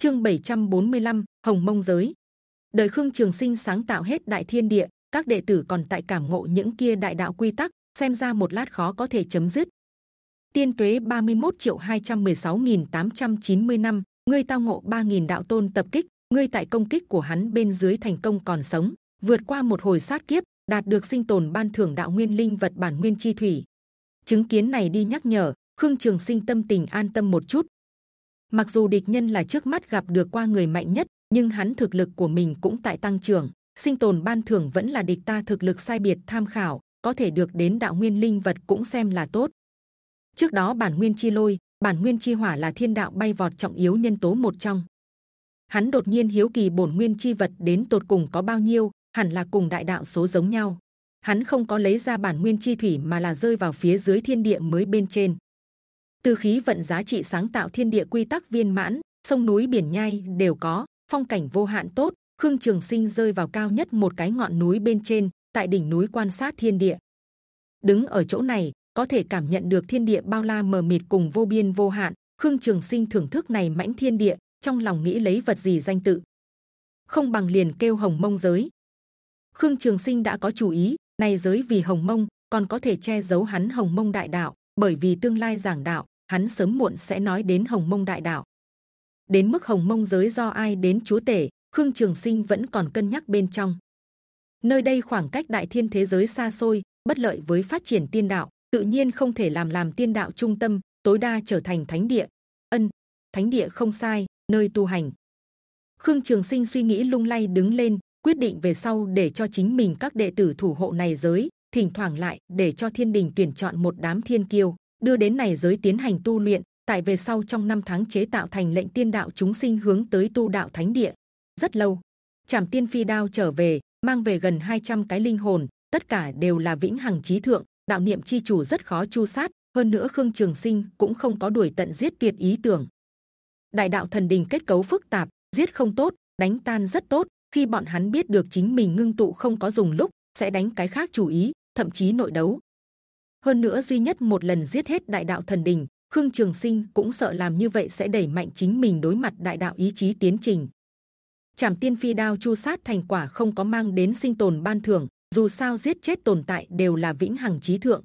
Chương 745, Hồng Mông giới. Đời Khương Trường Sinh sáng tạo hết Đại Thiên Địa, các đệ tử còn tại cảm ngộ những kia đại đạo quy tắc, xem ra một lát khó có thể chấm dứt. Tiên tuế 31 triệu 216.890 năm, ngươi tao ngộ 3.000 đạo tôn tập kích, ngươi tại công kích của hắn bên dưới thành công còn sống, vượt qua một hồi sát kiếp, đạt được sinh tồn ban thưởng đạo nguyên linh vật bản nguyên chi thủy. Chứng kiến này đi nhắc nhở, Khương Trường Sinh tâm tình an tâm một chút. Mặc dù địch nhân là trước mắt gặp được qua người mạnh nhất, nhưng hắn thực lực của mình cũng tại tăng trưởng. Sinh tồn ban thưởng vẫn là địch ta thực lực sai biệt tham khảo, có thể được đến đạo nguyên linh vật cũng xem là tốt. Trước đó bản nguyên chi lôi, bản nguyên chi hỏa là thiên đạo bay vọt trọng yếu nhân tố một trong. Hắn đột nhiên hiếu kỳ bổn nguyên chi vật đến tột cùng có bao nhiêu, hẳn là cùng đại đạo số giống nhau. Hắn không có lấy ra bản nguyên chi thủy mà là rơi vào phía dưới thiên địa mới bên trên. Từ khí vận giá trị sáng tạo thiên địa quy tắc viên mãn, sông núi biển nhai đều có, phong cảnh vô hạn tốt. Khương Trường Sinh rơi vào cao nhất một cái ngọn núi bên trên, tại đỉnh núi quan sát thiên địa. Đứng ở chỗ này, có thể cảm nhận được thiên địa bao la mờ mịt cùng vô biên vô hạn. Khương Trường Sinh thưởng thức này mãnh thiên địa, trong lòng nghĩ lấy vật gì danh tự, không bằng liền kêu Hồng Mông giới. Khương Trường Sinh đã có chủ ý, này giới vì Hồng Mông, còn có thể che giấu hắn Hồng Mông Đại Đạo, bởi vì tương lai giảng đạo, hắn sớm muộn sẽ nói đến Hồng Mông Đại Đạo. Đến mức Hồng Mông giới do ai đến chúa tể, Khương Trường Sinh vẫn còn cân nhắc bên trong. Nơi đây khoảng cách Đại Thiên thế giới xa xôi, bất lợi với phát triển tiên đạo, tự nhiên không thể làm làm tiên đạo trung tâm, tối đa trở thành thánh địa. Ân, thánh địa không sai, nơi tu hành. Khương Trường Sinh suy nghĩ lung lay đứng lên, quyết định về sau để cho chính mình các đệ tử thủ hộ này giới, thỉnh thoảng lại để cho Thiên Đình tuyển chọn một đám thiên kiêu, đưa đến này giới tiến hành tu luyện. Tại về sau trong năm tháng chế tạo thành lệnh tiên đạo chúng sinh hướng tới tu đạo thánh địa. Rất lâu, Trảm Tiên Phi đao trở về, mang về gần 200 cái linh hồn, tất cả đều là vĩnh hằng trí thượng, đạo niệm chi chủ rất khó chu sát. Hơn nữa Khương Trường Sinh cũng không có đuổi tận giết tuyệt ý tưởng. Đại đạo thần đình kết cấu phức tạp, giết không tốt, đánh tan rất tốt. Khi bọn hắn biết được chính mình ngưng tụ không có dùng lúc, sẽ đánh cái khác chủ ý, thậm chí nội đấu. Hơn nữa duy nhất một lần giết hết đại đạo thần đình, Khương Trường Sinh cũng sợ làm như vậy sẽ đẩy mạnh chính mình đối mặt đại đạo ý chí tiến trình. Trảm tiên phi đao chu sát thành quả không có mang đến sinh tồn ban thưởng, dù sao giết chết tồn tại đều là vĩnh hằng trí thượng.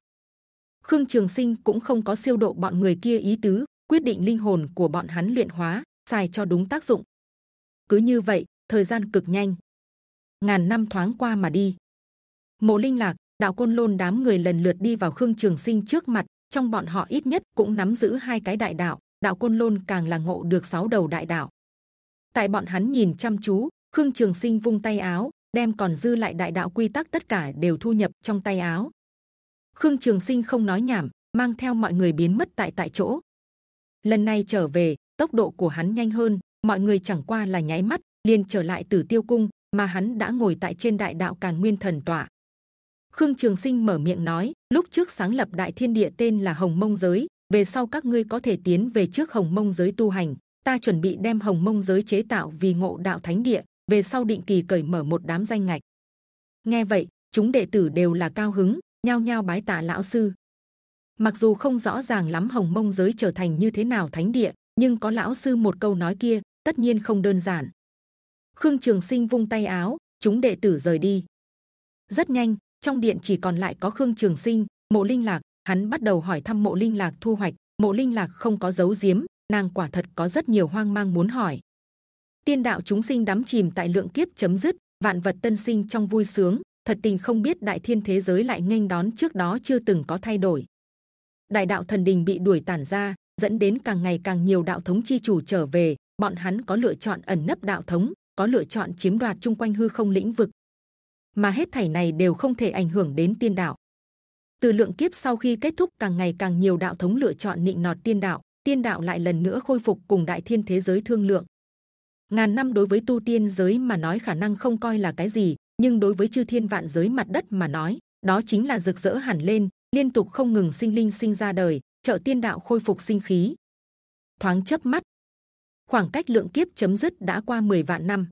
Khương Trường Sinh cũng không có siêu độ bọn người kia ý tứ, quyết định linh hồn của bọn hắn luyện hóa, xài cho đúng tác dụng. Cứ như vậy, thời gian cực nhanh, ngàn năm thoáng qua mà đi. Mộ Linh Lạc, Đạo Côn Lôn đám người lần lượt đi vào Khương Trường Sinh trước mặt, trong bọn họ ít nhất cũng nắm giữ hai cái đại đạo, Đạo Côn Lôn càng là ngộ được sáu đầu đại đạo. Tại bọn hắn nhìn chăm chú, Khương Trường Sinh vung tay áo, đem còn dư lại đại đạo quy tắc tất cả đều thu nhập trong tay áo. Khương Trường Sinh không nói nhảm, mang theo mọi người biến mất tại tại chỗ. Lần này trở về, tốc độ của hắn nhanh hơn, mọi người chẳng qua là nháy mắt liền trở lại Tử Tiêu Cung, mà hắn đã ngồi tại trên đại đạo càn nguyên thần tọa. Khương Trường Sinh mở miệng nói: lúc trước sáng lập đại thiên địa tên là Hồng Mông giới, về sau các ngươi có thể tiến về trước Hồng Mông giới tu hành. Ta chuẩn bị đem Hồng Mông giới chế tạo vì ngộ đạo thánh địa, về sau định kỳ cởi mở một đám danh ngạch. Nghe vậy, chúng đệ tử đều là cao hứng, nhao nhao bái tạ lão sư. Mặc dù không rõ ràng lắm Hồng Mông giới trở thành như thế nào thánh địa, nhưng có lão sư một câu nói kia, tất nhiên không đơn giản. Khương Trường Sinh vung tay áo, chúng đệ tử rời đi. Rất nhanh, trong điện chỉ còn lại có Khương Trường Sinh, Mộ Linh Lạc. Hắn bắt đầu hỏi thăm Mộ Linh Lạc thu hoạch. Mộ Linh Lạc không có giấu giếm, nàng quả thật có rất nhiều hoang mang muốn hỏi. Tiên đạo chúng sinh đắm chìm tại lượng kiếp chấm dứt, vạn vật tân sinh trong vui sướng. Thật tình không biết đại thiên thế giới lại nghênh đón trước đó chưa từng có thay đổi. Đại đạo thần đình bị đuổi tản ra, dẫn đến càng ngày càng nhiều đạo thống chi chủ trở về. Bọn hắn có lựa chọn ẩn nấp đạo thống, có lựa chọn chiếm đoạt chung quanh hư không lĩnh vực, mà hết thảy này đều không thể ảnh hưởng đến tiên đạo. Từ lượng kiếp sau khi kết thúc, càng ngày càng nhiều đạo thống lựa chọn nịnh nọt tiên đạo, tiên đạo lại lần nữa khôi phục cùng đại thiên thế giới thương lượng. Ngàn năm đối với tu tiên giới mà nói khả năng không coi là cái gì, nhưng đối với chư thiên vạn giới mặt đất mà nói, đó chính là rực rỡ hẳn lên, liên tục không ngừng sinh linh sinh ra đời, trợ tiên đạo khôi phục sinh khí. Thoáng chớp mắt, khoảng cách lượng kiếp chấm dứt đã qua 10 vạn năm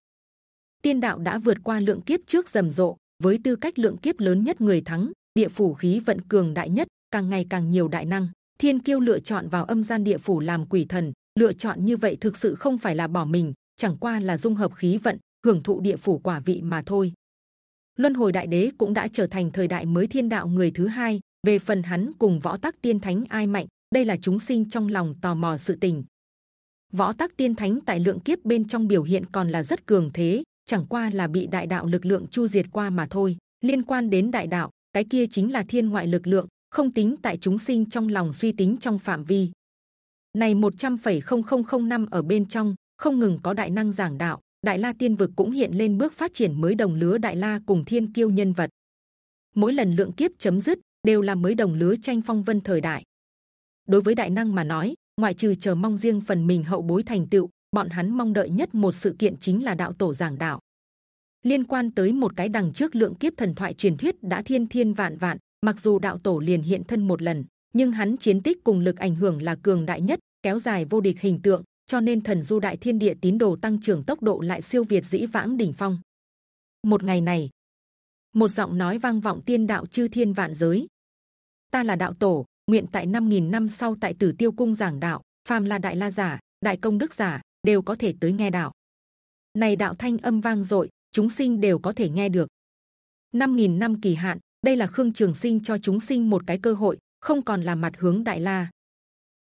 tiên đạo đã vượt qua lượng kiếp trước rầm rộ, với tư cách lượng kiếp lớn nhất người thắng, địa phủ khí vận cường đại nhất, càng ngày càng nhiều đại năng. Thiên kiêu lựa chọn vào âm gian địa phủ làm quỷ thần, lựa chọn như vậy thực sự không phải là bỏ mình, chẳng qua là dung hợp khí vận, hưởng thụ địa phủ quả vị mà thôi. Luân hồi đại đế cũng đã trở thành thời đại mới thiên đạo người thứ hai, về phần hắn cùng võ tắc tiên thánh ai mạnh, đây là chúng sinh trong lòng tò mò sự tình. Võ tắc tiên thánh tại lượng kiếp bên trong biểu hiện còn là rất cường thế chẳng qua là bị đại đạo lực lượng chu diệt qua mà thôi. Liên quan đến đại đạo cái kia chính là thiên ngoại lực lượng không tính tại chúng sinh trong lòng suy tính trong phạm vi. Này 100,0005 năm ở bên trong không ngừng có đại năng giảng đạo đại la tiên vực cũng hiện lên bước phát triển mới đồng lứa đại la cùng thiên kiêu nhân vật. Mỗi lần lượng kiếp chấm dứt đều là mới đồng lứa tranh phong vân thời đại. Đối với đại năng mà nói ngoại trừ chờ mong riêng phần mình hậu bối thành tựu bọn hắn mong đợi nhất một sự kiện chính là đạo tổ giảng đạo. Liên quan tới một cái đằng trước lượng kiếp thần thoại truyền thuyết đã thiên thiên vạn vạn mặc dù đạo tổ liền hiện thân một lần nhưng hắn chiến tích cùng lực ảnh hưởng là cường đại nhất kéo dài vô địch hình tượng cho nên thần du đại thiên địa tín đồ tăng trưởng tốc độ lại siêu việt dĩ vãng đỉnh phong. Một ngày này một giọng nói vang vọng tiên đạo chư thiên vạn giới. Ta là đạo tổ nguyện tại 5.000 năm sau tại Tử Tiêu Cung giảng đạo, phàm là đại la giả, đại công đức giả đều có thể tới nghe đạo. Này đạo thanh âm vang dội, chúng sinh đều có thể nghe được. 5.000 năm kỳ hạn, đây là khương trường sinh cho chúng sinh một cái cơ hội, không còn là mặt hướng đại la.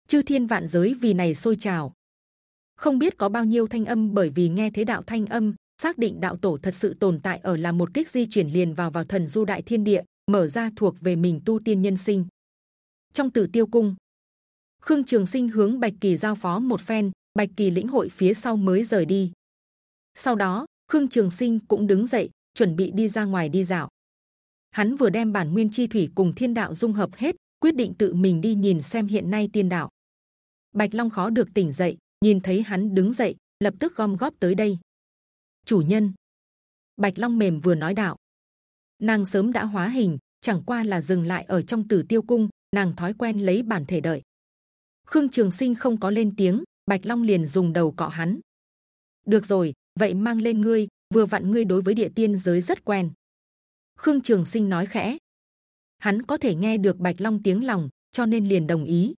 Chư thiên vạn giới vì này sôi trào. Không biết có bao nhiêu thanh âm bởi vì nghe thế đạo thanh âm, xác định đạo tổ thật sự tồn tại ở là một kích di chuyển liền vào vào thần du đại thiên địa, mở ra thuộc về mình tu tiên nhân sinh trong tử tiêu cung khương trường sinh hướng bạch kỳ giao phó một phen bạch kỳ lĩnh hội phía sau mới rời đi. Sau đó, khương trường sinh cũng đứng dậy, chuẩn bị đi ra ngoài đi dạo. Hắn vừa đem bản nguyên chi thủy cùng thiên đạo dung hợp hết, quyết định tự mình đi nhìn xem hiện nay tiên đạo. Bạch long khó được tỉnh dậy, nhìn thấy hắn đứng dậy, lập tức gom góp tới đây. Chủ nhân. Bạch long mềm vừa nói đạo. Nàng sớm đã hóa hình, chẳng qua là dừng lại ở trong tử tiêu cung, nàng thói quen lấy bản thể đợi. Khương trường sinh không có lên tiếng bạch long liền dùng đầu cọ hắn. Được rồi, vậy mang lên ngươi, vừa vặn ngươi đối với địa tiên giới rất quen. Khương trường sinh nói khẽ. Hắn có thể nghe được bạch long tiếng lòng, cho nên liền đồng ý.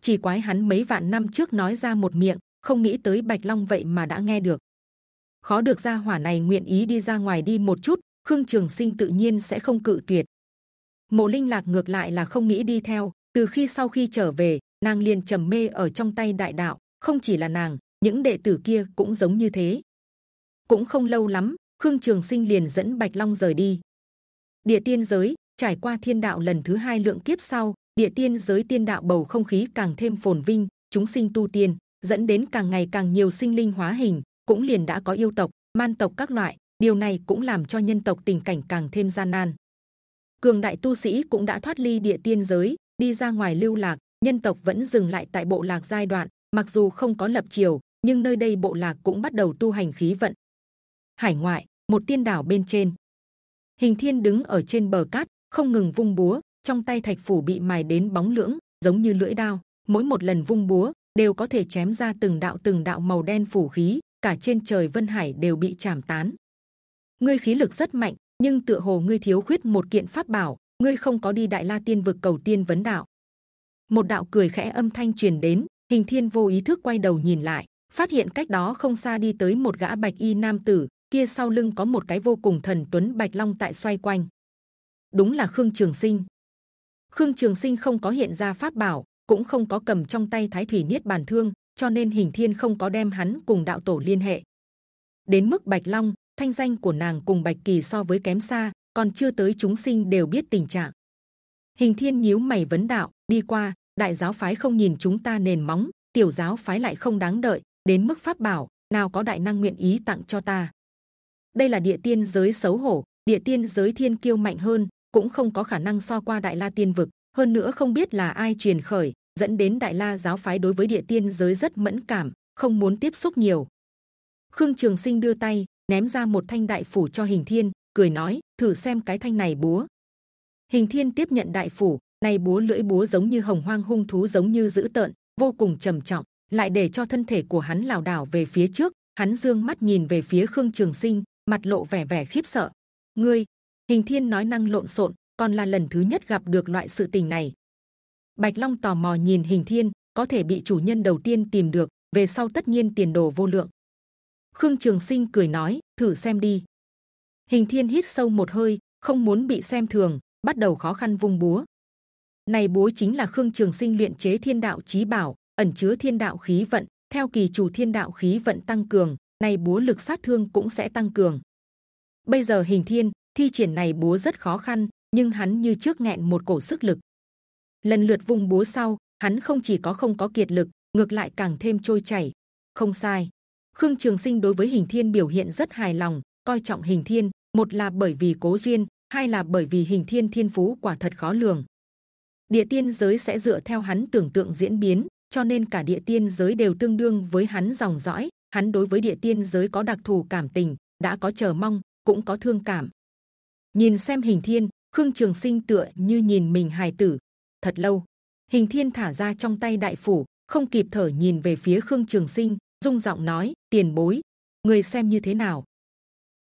Chỉ quái hắn mấy vạn năm trước nói ra một miệng, không nghĩ tới bạch long vậy mà đã nghe được. Khó được gia hỏa này nguyện ý đi ra ngoài đi một chút, khương trường sinh tự nhiên sẽ không cự tuyệt. Mộ linh lạc ngược lại là không nghĩ đi theo, từ khi sau khi trở về nàng liền trầm mê ở trong tay đại đạo. Không chỉ là nàng, những đệ tử kia cũng giống như thế. Cũng không lâu lắm, khương trường sinh liền dẫn bạch long rời đi. Địa tiên giới, trải qua thiên đạo lần thứ hai lượng kiếp sau, địa tiên giới tiên đạo bầu không khí càng thêm phồn vinh, chúng sinh tu tiên, dẫn đến càng ngày càng nhiều sinh linh hóa hình, cũng liền đã có yêu tộc, man tộc các loại. Điều này cũng làm cho nhân tộc tình cảnh càng thêm gian nan. Cường đại tu sĩ cũng đã thoát ly địa tiên giới, đi ra ngoài lưu lạc nhân tộc vẫn dừng lại tại bộ lạc giai đoạn mặc dù không có lập triều nhưng nơi đây bộ lạc cũng bắt đầu tu hành khí vận. Hải ngoại một tiên đảo bên trên. Hình thiên đứng ở trên bờ cát không ngừng vung búa trong tay thạch phủ bị mài đến bóng lưỡng giống như lưỡi đao. Mỗi một lần vung búa đều có thể chém ra từng đạo từng đạo màu đen phủ khí cả trên trời vân hải đều bị chạm tán. Ngươi khí lực rất mạnh nhưng tựa hồ ngươi thiếu khuyết một kiện pháp bảo, ngươi không có đi đại la tiên vực cầu tiên vấn đạo. Một đạo cười khẽ âm thanh truyền đến, hình thiên vô ý thức quay đầu nhìn lại, phát hiện cách đó không xa đi tới một gã bạch y nam tử, kia sau lưng có một cái vô cùng thần tuấn bạch long tại xoay quanh. Đúng là khương trường sinh. khương trường sinh không có hiện ra pháp bảo, cũng không có cầm trong tay thái thủy niết bàn thương, cho nên hình thiên không có đem hắn cùng đạo tổ liên hệ. Đến mức bạch long, thanh danh của nàng cùng bạch kỳ so với kém xa còn chưa tới chúng sinh đều biết tình trạng hình thiên nhíu mày vấn đạo, đi qua, đại giáo phái không nhìn chúng ta nền móng, tiểu giáo phái lại không đáng đợi, đến mức pháp bảo, nào có đại năng nguyện ý tặng cho ta? Đây là địa tiên giới xấu hổ, địa tiên giới thiên kiêu mạnh hơn, cũng không có khả năng so qua đại la tiên vực, hơn nữa không biết là ai truyền khởi, dẫn đến đại la giáo phái đối với địa tiên giới rất mẫn cảm, không muốn tiếp xúc nhiều. Khương trường sinh đưa tay, ném ra một thanh đại phủ cho hình thiên, cười nói, thử xem cái thanh này búa hình thiên tiếp nhận đại phủ này búa lưỡi búa giống như hồng hoang hung thú giống như dữ tợn, vô cùng trầm trọng, lại để cho thân thể của hắn lảo đảo về phía trước. Hắn dương mắt nhìn về phía khương trường sinh, mặt lộ vẻ vẻ khiếp sợ. Ngươi, hình thiên nói năng lộn xộn, còn là lần thứ nhất gặp được loại sự tình này. Bạch long tò mò nhìn hình thiên, có thể bị chủ nhân đầu tiên tìm được, về sau tất nhiên tiền đồ vô lượng. Khương trường sinh cười nói, thử xem đi. Hình thiên hít sâu một hơi, không muốn bị xem thường bắt đầu khó khăn vung búa. Này búa chính là khương trường sinh luyện chế thiên đạo chí bảo, ẩn chứa thiên đạo khí vận. Theo kỳ chủ thiên đạo khí vận tăng cường, này búa lực sát thương cũng sẽ tăng cường. Bây giờ hình thiên, thi triển này búa rất khó khăn, nhưng hắn như trước nghẹn một cổ sức lực. Lần lượt vung búa sau, hắn không chỉ có không có kiệt lực, ngược lại càng thêm trôi chảy. Không sai. Khương trường sinh đối với hình thiên biểu hiện rất hài lòng, coi trọng hình thiên, một là bởi vì cố duyên hai là bởi vì hình thiên thiên phú quả thật khó lường. Địa tiên giới sẽ dựa theo hắn tưởng tượng diễn biến, cho nên cả địa tiên giới đều tương đương với hắn dòng dõi. Hắn đối với địa tiên giới có đặc thù cảm tình, đã có chờ mong, cũng có thương cảm. Nhìn xem hình thiên, khương trường sinh tựa như nhìn mình hài tử. Thật lâu, hình thiên thả ra trong tay đại phủ, không kịp thở nhìn về phía khương trường sinh, rung giọng nói, tiền bối, người xem như thế nào?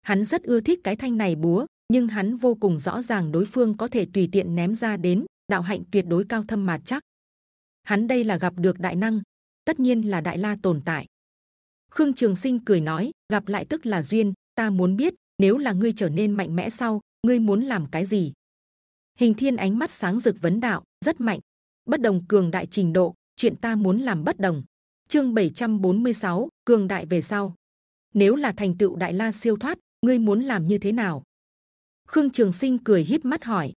Hắn rất ưa thích cái thanh này búa nhưng hắn vô cùng rõ ràng đối phương có thể tùy tiện ném ra đến đạo hạnh tuyệt đối cao thâm mà chắc. Hắn đây là gặp được đại năng tất nhiên là đại la tồn tại. Khương trường sinh cười nói gặp lại tức là duyên ta muốn biết nếu là ngươi trở nên mạnh mẽ sau ngươi muốn làm cái gì? Hình thiên ánh mắt sáng rực vấn đạo rất mạnh. Bất đồng cường đại trình độ chuyện ta muốn làm bất đồng. Chương 746, cường đại về sau. Nếu là thành tựu đại la siêu thoát ngươi muốn làm như thế nào? Khương trường sinh cười híp mắt hỏi.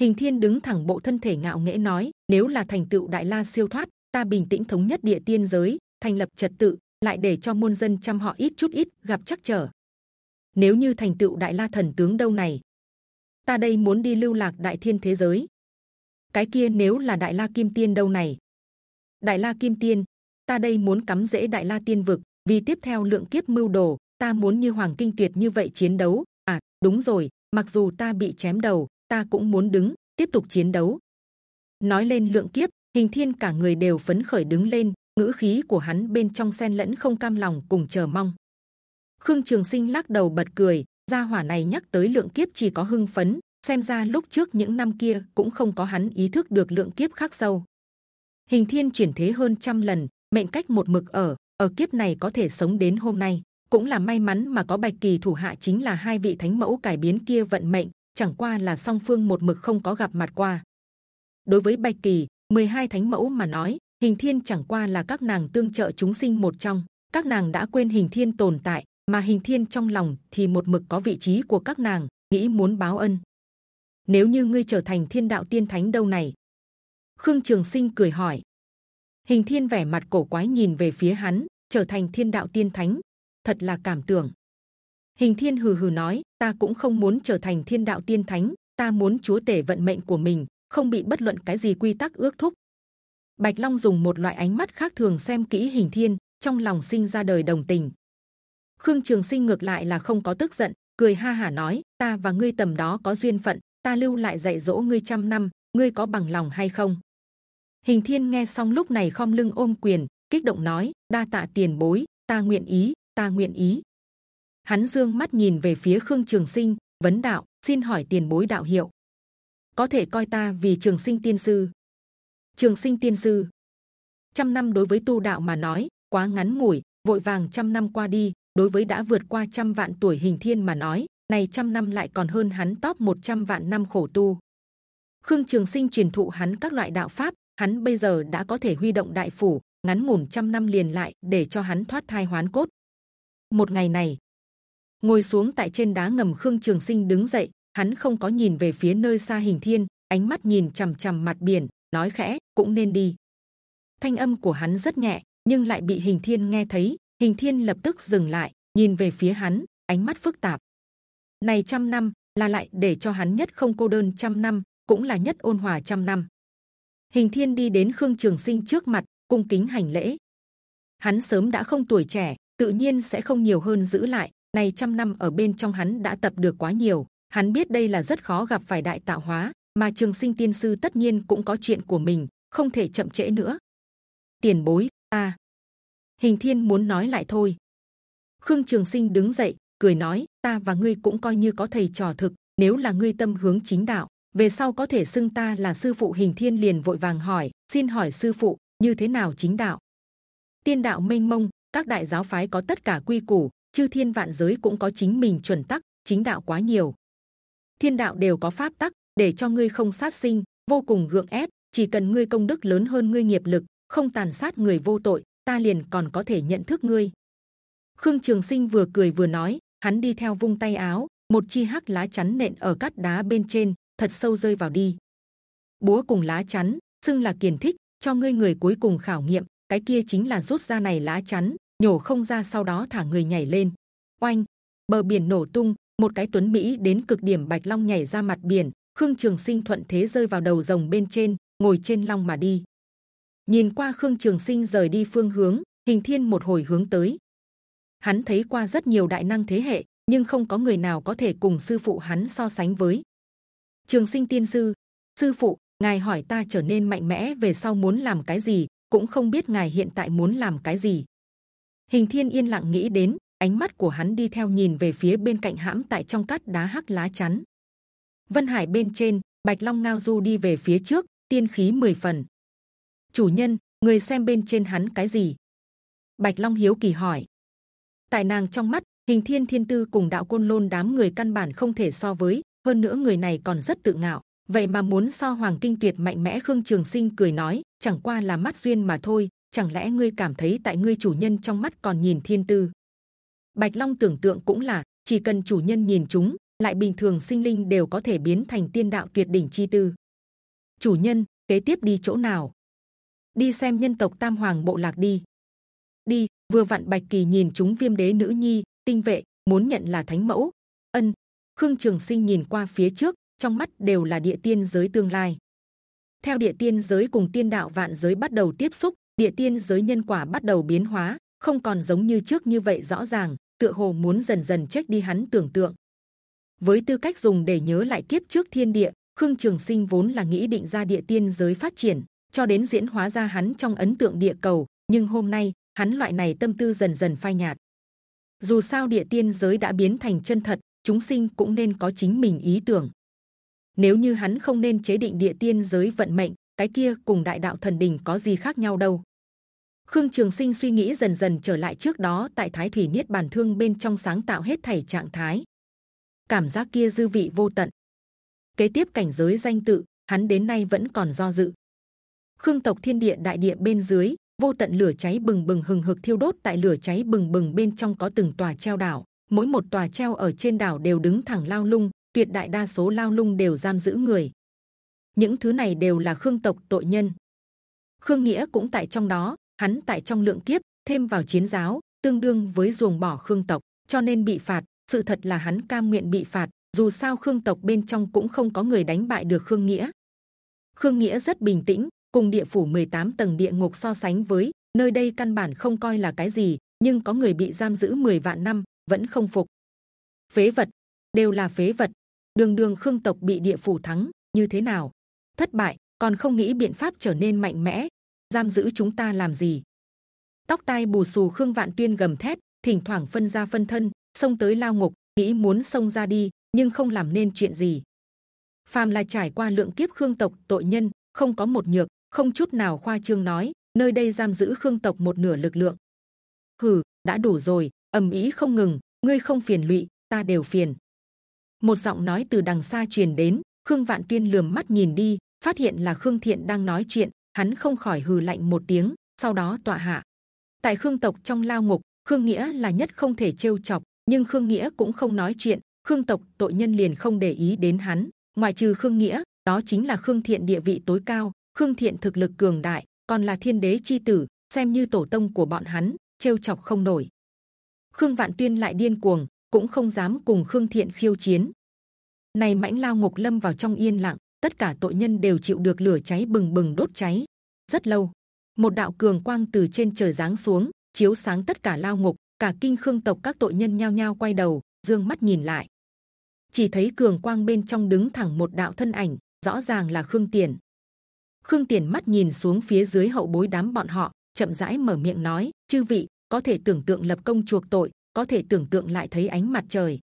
Hình thiên đứng thẳng bộ thân thể ngạo nghễ nói, nếu là thành tựu đại la siêu thoát, ta bình tĩnh thống nhất địa tiên giới, thành lập trật tự, lại để cho muôn dân chăm họ ít chút ít, gặp chắc trở. Nếu như thành tựu đại la thần tướng đâu này? Ta đây muốn đi lưu lạc đại thiên thế giới. Cái kia nếu là đại la kim tiên đâu này? Đại la kim tiên, ta đây muốn cắm rễ đại la tiên vực, vì tiếp theo lượng kiếp mưu đồ, ta muốn như hoàng kinh tuyệt như vậy chiến đấu. À đúng rồi mặc dù ta bị chém đầu, ta cũng muốn đứng, tiếp tục chiến đấu. Nói lên lượng kiếp, hình thiên cả người đều phấn khởi đứng lên, ngữ khí của hắn bên trong xen lẫn không cam lòng cùng chờ mong. Khương trường sinh lắc đầu bật cười, gia hỏa này nhắc tới lượng kiếp chỉ có hưng phấn, xem ra lúc trước những năm kia cũng không có hắn ý thức được lượng kiếp khắc sâu. Hình thiên chuyển thế hơn trăm lần, mệnh cách một mực ở ở kiếp này có thể sống đến hôm nay cũng là may mắn mà có bạch kỳ thủ hạ chính là hai vị thánh mẫu cải biến kia vận mệnh, chẳng qua là song phương một mực không có gặp mặt qua. Đối với bạch kỳ 12 thánh mẫu mà nói, hình thiên chẳng qua là các nàng tương trợ chúng sinh một trong. Các nàng đã quên hình thiên tồn tại, mà hình thiên trong lòng thì một mực có vị trí của các nàng, nghĩ muốn báo ân. Nếu như ngươi trở thành thiên đạo tiên thánh đâu này? Khương trường sinh cười hỏi. Hình thiên vẻ mặt cổ quái nhìn về phía hắn, trở thành thiên đạo tiên thánh thật là cảm tưởng. Hình thiên hừ hừ nói, ta cũng không muốn trở thành thiên đạo tiên thánh, ta muốn chúa tể vận mệnh của mình, không bị bất luận cái gì quy tắc ước thúc. Bạch long dùng một loại ánh mắt khác thường xem kỹ hình thiên, trong lòng sinh ra đời đồng tình. Khương trường sinh ngược lại là không có tức giận, cười ha hà nói, ta và ngươi tầm đó có duyên phận, ta lưu lại dạy dỗ ngươi trăm năm, ngươi có bằng lòng hay không? Hình thiên nghe xong lúc này khom lưng ôm quyền, kích động nói, đa tạ tiền bối, ta nguyện ý ta nguyện ý. Hắn dương mắt nhìn về phía khương trường sinh, vấn đạo, xin hỏi tiền bối đạo hiệu. Có thể coi ta vì trường sinh tiên sư. Trường sinh tiên sư. Trăm năm đối với tu đạo mà nói, quá ngắn ngủi, vội vàng trăm năm qua đi, đối với đã vượt qua trăm vạn tuổi hình thiên mà nói này trăm năm lại còn hơn hắn top 100 vạn năm khổ tu. Khương trường sinh truyền thụ hắn các loại đạo pháp, hắn bây giờ đã có thể huy động đại phủ, ngắn ngủn trăm năm liền lại để cho hắn thoát thai hoán cốt một ngày này, ngồi xuống tại trên đá ngầm khương trường sinh đứng dậy, hắn không có nhìn về phía nơi xa hình thiên, ánh mắt nhìn c h ầ m c h ầ m mặt biển, nói khẽ, cũng nên đi. Thanh âm của hắn rất nhẹ, nhưng lại bị hình thiên nghe thấy. Hình thiên lập tức dừng lại, nhìn về phía hắn, ánh mắt phức tạp. Này trăm năm, là lại để cho hắn nhất không cô đơn trăm năm, cũng là nhất ôn hòa trăm năm. Hình thiên đi đến khương trường sinh trước mặt, cung kính hành lễ. Hắn sớm đã không tuổi trẻ tự nhiên sẽ không nhiều hơn giữ lại. Này, trăm năm ở bên trong hắn đã tập được quá nhiều. Hắn biết đây là rất khó gặp phải đại tạo hóa, mà trường sinh tiên sư tất nhiên cũng có chuyện của mình, không thể chậm trễ nữa. Tiền bối ta hình thiên muốn nói lại thôi. Khương trường sinh đứng dậy, cười nói, ta và ngươi cũng coi như có thầy trò thực, nếu là ngươi tâm hướng chính đạo, về sau có thể xưng ta là sư phụ. Hình thiên liền vội vàng hỏi, xin hỏi sư phụ, như thế nào chính đạo? Tiên đạo mênh mông các đại giáo phái có tất cả quy củ, chư thiên vạn giới cũng có chính mình chuẩn tắc, chính đạo quá nhiều. Thiên đạo đều có pháp tắc, để cho ngươi không sát sinh, vô cùng gượng ép, chỉ cần ngươi công đức lớn hơn ngươi nghiệp lực, không tàn sát người vô tội, ta liền còn có thể nhận thức ngươi. Khương trường sinh vừa cười vừa nói, hắn đi theo vung tay áo, một chi hắc lá chắn nện ở cát đá bên trên, thật sâu rơi vào đi. Búa cùng lá chắn, xưng là kiền thích, cho ngươi người cuối cùng khảo nghiệm, cái kia chính là rút ra này lá chắn nhổ không ra sau đó thả người nhảy lên. Oanh, bờ biển nổ tung, một cái tuấn mỹ đến cực điểm bạch long nhảy ra mặt biển, khương trường sinh thuận thế rơi vào đầu rồng bên trên, ngồi trên long mà đi. Nhìn qua khương trường sinh rời đi phương hướng, hình thiên một hồi hướng tới. Hắn thấy qua rất nhiều đại năng thế hệ, nhưng không có người nào có thể cùng sư phụ hắn so sánh với. Trường sinh tiên sư sư phụ, ngài hỏi ta trở nên mạnh mẽ về sau muốn làm cái gì, cũng không biết ngài hiện tại muốn làm cái gì hình thiên yên lặng nghĩ đến, ánh mắt của hắn đi theo nhìn về phía bên cạnh hãm tại trong cát đá hắc lá chắn. Vân hải bên trên, bạch long ngao du đi về phía trước, tiên khí mười phần. Chủ nhân, người xem bên trên hắn cái gì? Bạch long hiếu kỳ hỏi. Tại nàng trong mắt, hình thiên thiên tư cùng đạo côn lôn đám người căn bản không thể so với, hơn nữa người này còn rất tự ngạo. Vậy mà muốn so hoàng kinh tuyệt mạnh mẽ khương trường sinh cười nói, chẳng qua là mắt duyên mà thôi chẳng lẽ ngươi cảm thấy tại ngươi chủ nhân trong mắt còn nhìn thiên tư? Bạch long tưởng tượng cũng là, chỉ cần chủ nhân nhìn chúng, lại bình thường sinh linh đều có thể biến thành tiên đạo tuyệt đỉnh chi tư. Chủ nhân, kế tiếp đi chỗ nào? Đi xem nhân tộc tam hoàng bộ lạc đi. Đi, vừa vặn bạch kỳ nhìn chúng viêm đế nữ nhi, tinh vệ, muốn nhận là thánh mẫu. Ân, khương trường sinh nhìn qua phía trước, trong mắt đều là địa tiên giới tương lai. Theo địa tiên giới cùng tiên đạo vạn giới bắt đầu tiếp xúc địa tiên giới nhân quả bắt đầu biến hóa, không còn giống như trước như vậy rõ ràng, tựa hồ muốn dần dần chết đi hắn tưởng tượng. Với tư cách dùng để nhớ lại kiếp trước thiên địa, khương trường sinh vốn là nghĩ định ra địa tiên giới phát triển, cho đến diễn hóa ra hắn trong ấn tượng địa cầu, nhưng hôm nay, hắn loại này tâm tư dần dần phai nhạt. Dù sao địa tiên giới đã biến thành chân thật, chúng sinh cũng nên có chính mình ý tưởng. Nếu như hắn không nên chế định địa tiên giới vận mệnh, cái kia cùng đại đạo thần đình có gì khác nhau đâu khương trường sinh suy nghĩ dần dần trở lại trước đó tại thái thủy niết bàn thương bên trong sáng tạo hết thảy trạng thái. Cảm giác kia dư vị vô tận. Kế tiếp cảnh giới danh tự, hắn đến nay vẫn còn do dự. Khương tộc thiên địa đại địa bên dưới, vô tận lửa cháy bừng bừng hừng hực thiêu đốt tại lửa cháy bừng bừng bên trong có từng tòa treo đảo. Mỗi một tòa treo ở trên đảo đều đứng thẳng lao lung, tuyệt đại đa số lao lung đều giam giữ người. Những thứ này đều là khương tộc tội nhân. Khương nghĩa cũng tại trong đó hắn tại trong lượng kiếp, thêm vào chiến giáo, tương đương với ruồng bỏ khương tộc, cho nên bị phạt. Sự thật là hắn cam nguyện bị phạt, dù sao khương tộc bên trong cũng không có người đánh bại được khương nghĩa. Khương nghĩa rất bình tĩnh, cùng địa phủ 18 tầng địa ngục so sánh với, nơi đây căn bản không coi là cái gì, nhưng có người bị giam giữ 10 vạn năm, vẫn không phục. Phế vật, đều là phế vật. Đường đường khương tộc bị địa phủ thắng, như thế nào? Thất bại, còn không nghĩ biện pháp trở nên mạnh mẽ giam giữ chúng ta làm gì? Tóc tai bù xù khương vạn tuyên gầm thét, thỉnh thoảng phân ra phân thân, xông tới lao ngục, nghĩ muốn xông ra đi, nhưng không làm nên chuyện gì. Phàm là trải qua lượng kiếp khương tộc, tội nhân, không có một nhược, không chút nào khoa trương nói, nơi đây giam giữ khương tộc một nửa lực lượng. Hừ, đã đủ rồi, ầm ý không ngừng, ngươi không phiền lụy, ta đều phiền. Một giọng nói từ đằng xa truyền đến, khương vạn tuyên lườm mắt nhìn đi, phát hiện là khương thiện đang nói chuyện hắn không khỏi hừ lạnh một tiếng, sau đó tọa hạ. Tại khương tộc trong lao ngục, khương nghĩa là nhất không thể trêu chọc, nhưng khương nghĩa cũng không nói chuyện. Khương tộc tội nhân liền không để ý đến hắn. Ngoại trừ khương nghĩa, đó chính là khương thiện địa vị tối cao, khương thiện thực lực cường đại, còn là thiên đế chi tử, xem như tổ tông của bọn hắn, trêu chọc không nổi. Khương vạn tuyên lại điên cuồng, cũng không dám cùng khương thiện khiêu chiến. Này mãnh lao ngục lâm vào trong yên lặng tất cả tội nhân đều chịu được lửa cháy bừng bừng đốt cháy. Rất lâu, một đạo cường quang từ trên trời giáng xuống, chiếu sáng tất cả lao ngục. Cả kinh khương tộc các tội nhân nhao nhao quay đầu, dương mắt nhìn lại. Chỉ thấy cường quang bên trong đứng thẳng một đạo thân ảnh, rõ ràng là khương tiền khương tiền mắt nhìn xuống phía dưới hậu bối đám bọn họ, chậm rãi mở miệng nói, chư vị, có thể tưởng tượng lập công chuộc tội, có thể tưởng tượng lại thấy ánh mặt trời.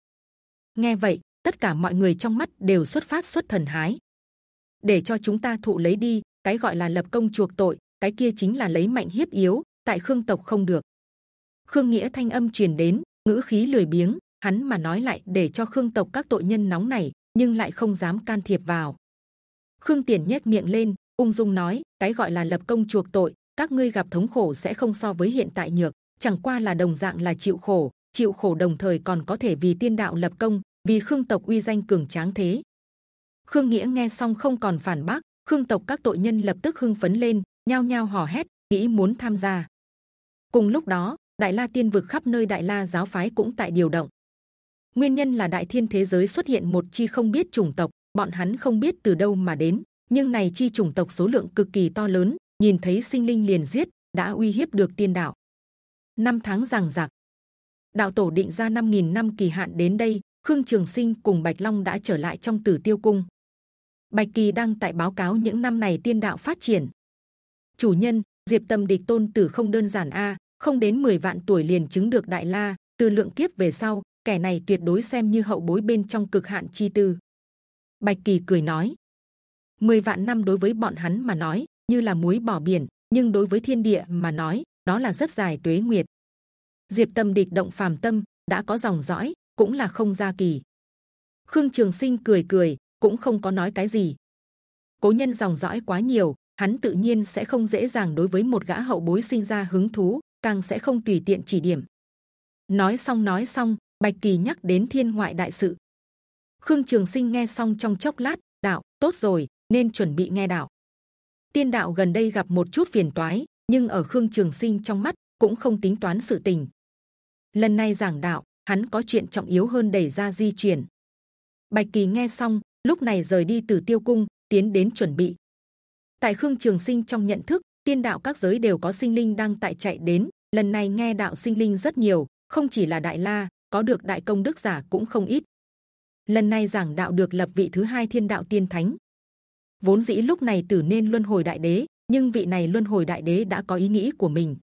Nghe vậy, tất cả mọi người trong mắt đều xuất phát xuất thần hái để cho chúng ta thụ lấy đi, cái gọi là lập công chuộc tội, cái kia chính là lấy mạnh hiếp yếu, tại khương tộc không được. Khương nghĩa thanh âm truyền đến, ngữ khí lười biếng, hắn mà nói lại để cho khương tộc các tội nhân nóng này nhưng lại không dám can thiệp vào. Khương tiền nhếch miệng lên, ung dung nói, cái gọi là lập công chuộc tội, các ngươi gặp thống khổ sẽ không so với hiện tại nhược, chẳng qua là đồng dạng là chịu khổ chịu khổ đồng thời còn có thể vì tiên đạo lập công, vì khương tộc uy danh cường tráng thế khương nghĩa nghe xong không còn phản bác, khương tộc các tội nhân lập tức hưng phấn lên, nhao nhao hò hét, nghĩ muốn tham gia. Cùng lúc đó, đại la tiên vực khắp nơi đại la giáo phái cũng tại điều động. Nguyên nhân là đại thiên thế giới xuất hiện một chi không biết chủng tộc, bọn hắn không biết từ đâu mà đến, nhưng này chi chủng tộc số lượng cực kỳ to lớn, nhìn thấy sinh linh liền giết, đã uy hiếp được tiên đạo. Năm tháng rằng rạc đạo tổ định ra 5.000 năm kỳ hạn đến đây, khương trường sinh cùng bạch long đã trở lại trong tử tiêu cung bạch kỳ đang tại báo cáo những năm này tiên đạo phát triển. Chủ nhân, diệp tâm địch tôn tử không đơn giản a, không đến 10 vạn tuổi liền chứng được đại la, từ lượng kiếp về sau, kẻ này tuyệt đối xem như hậu bối bên trong cực hạn chi tư. Bạch kỳ cười nói 10 vạn năm đối với bọn hắn mà nói, như là muối bỏ biển, nhưng đối với thiên địa mà nói, đó là rất dài tuế nguyệt. Diệp tâm địch động phàm tâm, đã có dòng dõi, cũng là không gia kỳ. Khương trường sinh cười cười cũng không có nói cái gì. Cố nhân dòng dõi quá nhiều, hắn tự nhiên sẽ không dễ dàng đối với một gã hậu bối sinh ra hứng thú, càng sẽ không tùy tiện chỉ điểm. Nói xong nói xong, bạch kỳ nhắc đến thiên ngoại đại sự. Khương trường sinh nghe xong trong chốc lát, đạo, tốt rồi, nên chuẩn bị nghe đạo. Tiên đạo gần đây gặp một chút phiền toái, nhưng ở khương trường sinh trong mắt cũng không tính toán sự tình. Lần này giảng đạo, hắn có chuyện trọng yếu hơn đẩy ra di chuyển bạch kỳ nghe xong lúc này rời đi từ tiêu cung, tiến đến chuẩn bị. Tại khương trường sinh trong nhận thức, tiên đạo các giới đều có sinh linh đang tại chạy đến. Lần này nghe đạo sinh linh rất nhiều, không chỉ là đại la, có được đại công đức giả cũng không ít. Lần này giảng đạo được lập vị thứ hai thiên đạo tiên thánh. Vốn dĩ lúc này tử nên luân hồi đại đế, nhưng vị này luân hồi đại đế đã có ý nghĩ của mình.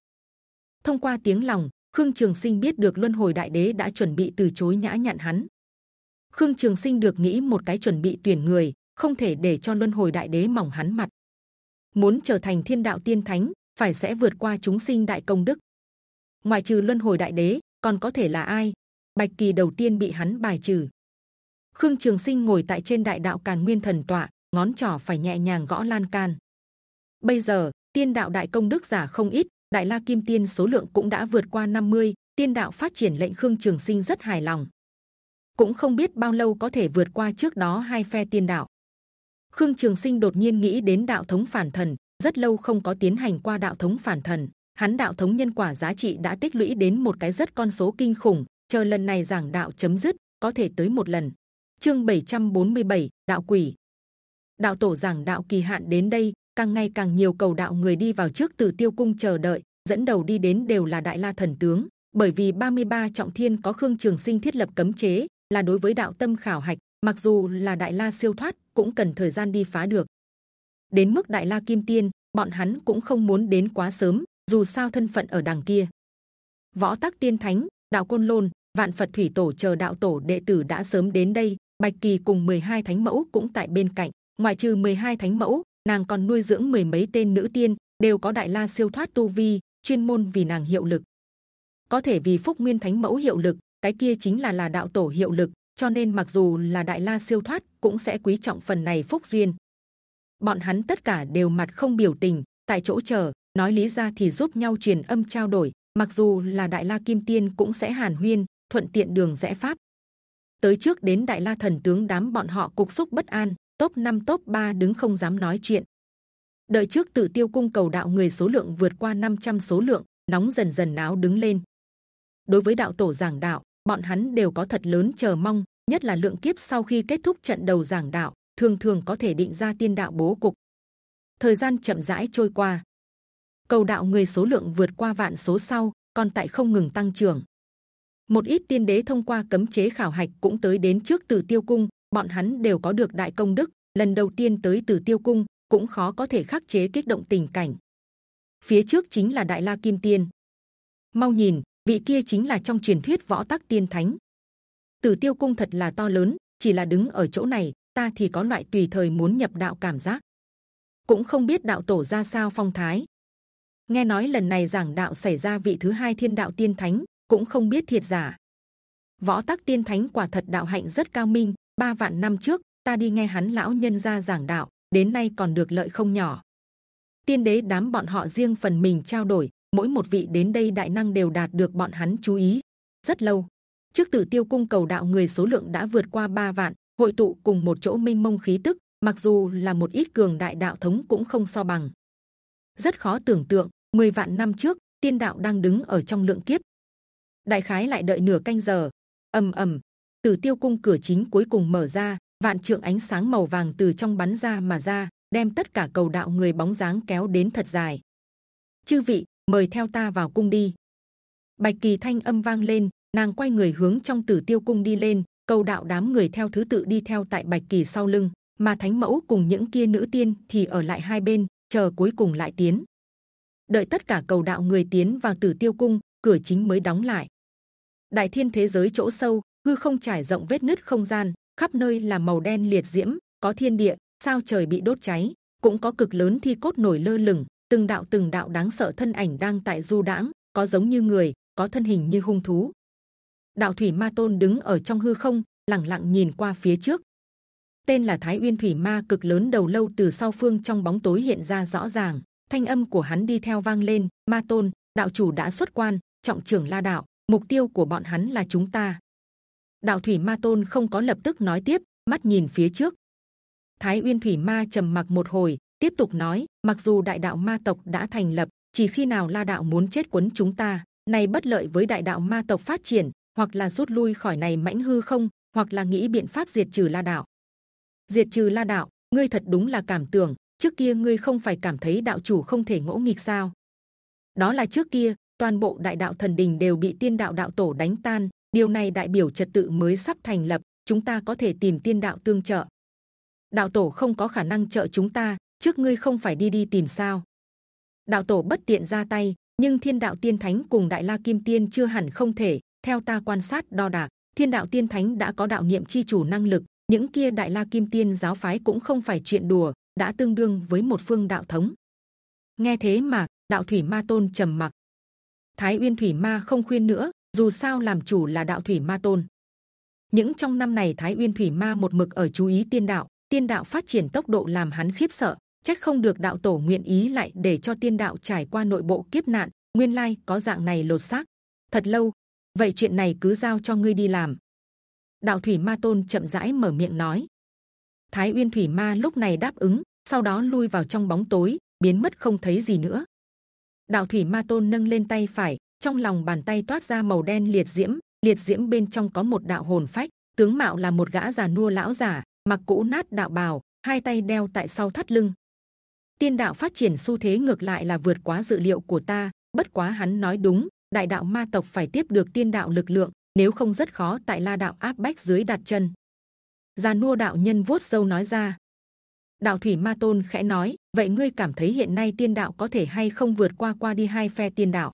Thông qua tiếng lòng, khương trường sinh biết được luân hồi đại đế đã chuẩn bị từ chối nhã nhặn hắn khương trường sinh được nghĩ một cái chuẩn bị tuyển người không thể để cho luân hồi đại đế mỏng hắn mặt. Muốn trở thành thiên đạo tiên thánh phải sẽ vượt qua chúng sinh đại công đức. Ngoài trừ luân hồi đại đế còn có thể là ai? Bạch kỳ đầu tiên bị hắn bài trừ. Khương trường sinh ngồi tại trên đại đạo càn nguyên thần tọa ngón trỏ phải nhẹ nhàng gõ lan can. Bây giờ tiên đạo đại công đức giả không ít đại la kim tiên số lượng cũng đã vượt qua 50, tiên đạo phát triển lệnh khương trường sinh rất hài lòng cũng không biết bao lâu có thể vượt qua trước đó hai phe tiên đạo. Khương trường sinh đột nhiên nghĩ đến đạo thống phản thần rất lâu không có tiến hành qua đạo thống phản thần hắn đạo thống nhân quả giá trị đã tích lũy đến một cái rất con số kinh khủng chờ lần này giảng đạo chấm dứt có thể tới một lần. Chương 747, đạo quỷ. Đạo tổ giảng đạo kỳ hạn đến đây càng ngày càng nhiều cầu đạo người đi vào trước từ tiêu cung chờ đợi dẫn đầu đi đến đều là đại la thần tướng bởi vì 33 trọng thiên có khương trường sinh thiết lập cấm chế là đối với đạo tâm khảo hạch, mặc dù là đại la siêu thoát cũng cần thời gian đi phá được. Đến mức đại la kim tiên, bọn hắn cũng không muốn đến quá sớm, dù sao thân phận ở đằng kia. Võ tắc tiên thánh, đạo côn lôn, vạn phật thủy tổ chờ đạo tổ đệ tử đã sớm đến đây, bạch kỳ cùng 12 thánh mẫu cũng tại bên cạnh. Ngoại trừ 12 thánh mẫu, nàng còn nuôi dưỡng mười mấy tên nữ tiên, đều có đại la siêu thoát tu vi, chuyên môn vì nàng hiệu lực. Có thể vì phúc nguyên thánh mẫu hiệu lực cái kia chính là là đạo tổ hiệu lực, cho nên mặc dù là đại la siêu thoát, cũng sẽ quý trọng phần này phúc duyên. Bọn hắn tất cả đều mặt không biểu tình, tại chỗ chờ, nói lý ra thì giúp nhau truyền âm trao đổi, mặc dù là đại la kim tiên cũng sẽ hàn huyên, thuận tiện đường rẽ pháp. Tới trước đến đại la thần tướng đám bọn họ cục xúc bất an, top 5 top 3 đứng không dám nói chuyện. Đợi trước tự tiêu cung cầu đạo người số lượng vượt qua 500 số lượng, nóng dần dần náo đứng lên. Đối với đạo tổ giảng đạo bọn hắn đều có thật lớn chờ mong, nhất là lượng kiếp sau khi kết thúc trận đầu giảng đạo, thường thường có thể định ra tiên đạo bố cục. Thời gian chậm rãi trôi qua. Cầu đạo người số lượng vượt qua vạn số sau, còn tại không ngừng tăng trưởng. Một ít tiên đế thông qua cấm chế khảo hạch cũng tới đến trước từ tiêu cung, bọn hắn đều có được đại công đức, lần đầu tiên tới từ tiêu cung cũng khó có thể khắc chế kích động tình cảnh. Phía trước chính là đại la kim tiên. Mau nhìn vị kia chính là trong truyền thuyết võ tắc tiên thánh. Từ tiêu cung thật là to lớn, chỉ là đứng ở chỗ này, ta thì có loại tùy thời muốn nhập đạo cảm giác. Cũng không biết đạo tổ ra sao phong thái. Nghe nói lần này giảng đạo xảy ra vị thứ hai thiên đạo tiên thánh, cũng không biết thiệt giả. Võ tắc tiên thánh quả thật đạo hạnh rất cao minh, ba vạn năm trước, ta đi nghe hắn lão nhân ra giảng đạo, đến nay còn được lợi không nhỏ. Tiên đế đám bọn họ riêng phần mình trao đổi mỗi một vị đến đây đại năng đều đạt được bọn hắn chú ý. Rất lâu, trước tử tiêu cung cầu đạo người số lượng đã vượt qua ba vạn, hội tụ cùng một chỗ minh mông khí tức, mặc dù là một ít cường đại đạo thống cũng không so bằng. Rất khó tưởng tượng 10 vạn năm trước, tiên đạo đang đứng ở trong lượng kiếp. Đại khái lại đợi nửa canh giờ. Ầm ầm, tử tiêu cung cửa chính cuối cùng mở ra, vạn trượng ánh sáng màu vàng từ trong bắn ra mà ra, đem tất cả cầu đạo người bóng dáng kéo đến thật dài. Chư vị mời theo ta vào cung đi. Bạch kỳ thanh âm vang lên, nàng quay người hướng trong tử tiêu cung đi lên, cầu đạo đám người theo thứ tự đi theo tại bạch kỳ sau lưng, mà thánh mẫu cùng những kia nữ tiên thì ở lại hai bên, chờ cuối cùng lại tiến. Đợi tất cả cầu đạo người tiến vào tử tiêu cung, cửa chính mới đóng lại. Đại thiên thế giới chỗ sâu, hư không trải rộng vết nứt không gian, khắp nơi là màu đen liệt diễm, có thiên địa, sao trời bị đốt cháy, cũng có cực lớn thi cốt nổi lơ lửng từng đạo từng đạo đáng sợ thân ảnh đang tại du đãng, có giống như người, có thân hình như hung thú. Đạo thủy ma tôn đứng ở trong hư không, lặng lặng nhìn qua phía trước. Tên là thái uyên thủy ma cực lớn đầu lâu từ sau phương trong bóng tối hiện ra rõ ràng. Thanh âm của hắn đi theo vang lên, ma tôn, đạo chủ đã xuất quan, trọng trưởng la đạo, mục tiêu của bọn hắn là chúng ta. Đạo thủy ma tôn không có lập tức nói tiếp, mắt nhìn phía trước. Thái uyên thủy ma trầm mặc một hồi tiếp tục nói, mặc dù đại đạo ma tộc đã thành lập, chỉ khi nào la đạo muốn chết quấn chúng ta này bất lợi với đại đạo ma tộc phát triển, hoặc là rút lui khỏi này mãnh hư không, hoặc là nghĩ biện pháp diệt trừ la đạo. Diệt trừ la đạo, ngươi thật đúng là cảm tưởng, trước kia ngươi không phải cảm thấy đạo chủ không thể ngỗ nghịch sao? Đó là trước kia, toàn bộ đại đạo thần đình đều bị tiên đạo đạo tổ đánh tan, điều này đại biểu trật tự mới sắp thành lập, chúng ta có thể tìm tiên đạo tương trợ. Đạo tổ không có khả năng trợ chúng ta trước ngươi không phải đi đi tìm sao? Đạo tổ bất tiện ra tay, nhưng thiên đạo tiên thánh cùng đại la kim tiên chưa hẳn không thể. Theo ta quan sát đo đạc, thiên đạo tiên thánh đã có đạo niệm chi chủ năng lực. Những kia đại la kim tiên giáo phái cũng không phải chuyện đùa, đã tương đương với một phương đạo thống. Nghe thế mà, đạo thủy ma tôn trầm mặc. Thái uyên thủy ma không khuyên nữa, dù sao làm chủ là đạo thủy ma tôn. Những trong năm này thái uyên thủy ma một mực ở chú ý tiên đạo. Tiên đạo phát triển tốc độ làm hắn khiếp sợ chắc không được đạo tổ nguyện ý lại để cho tiên đạo trải qua nội bộ kiếp nạn, nguyên lai có dạng này lột xác. Thật lâu, vậy chuyện này cứ giao cho ngươi đi làm. Đạo thủy ma tôn chậm rãi mở miệng nói. Thái uyên thủy ma lúc này đáp ứng, sau đó lui vào trong bóng tối, biến mất không thấy gì nữa. Đạo thủy ma tôn nâng lên tay phải, trong lòng bàn tay toát ra màu đen liệt diễm liệt diễm bên trong có một đạo hồn phách, tướng mạo là một gã già nua lão giả mặc cũ nát đạo bào, hai tay đeo tại sau thắt lưng tiên đạo phát triển xu thế ngược lại là vượt quá dự liệu của ta, bất quá hắn nói đúng, đại đạo ma tộc phải tiếp được tiên đạo lực lượng, nếu không rất khó tại la đạo áp bách dưới đặt chân. Già nua đạo nhân vuốt râu nói ra. Đạo thủy ma tôn khẽ nói, vậy ngươi cảm thấy hiện nay tiên đạo có thể hay không vượt qua qua đi hai phe tiên đạo?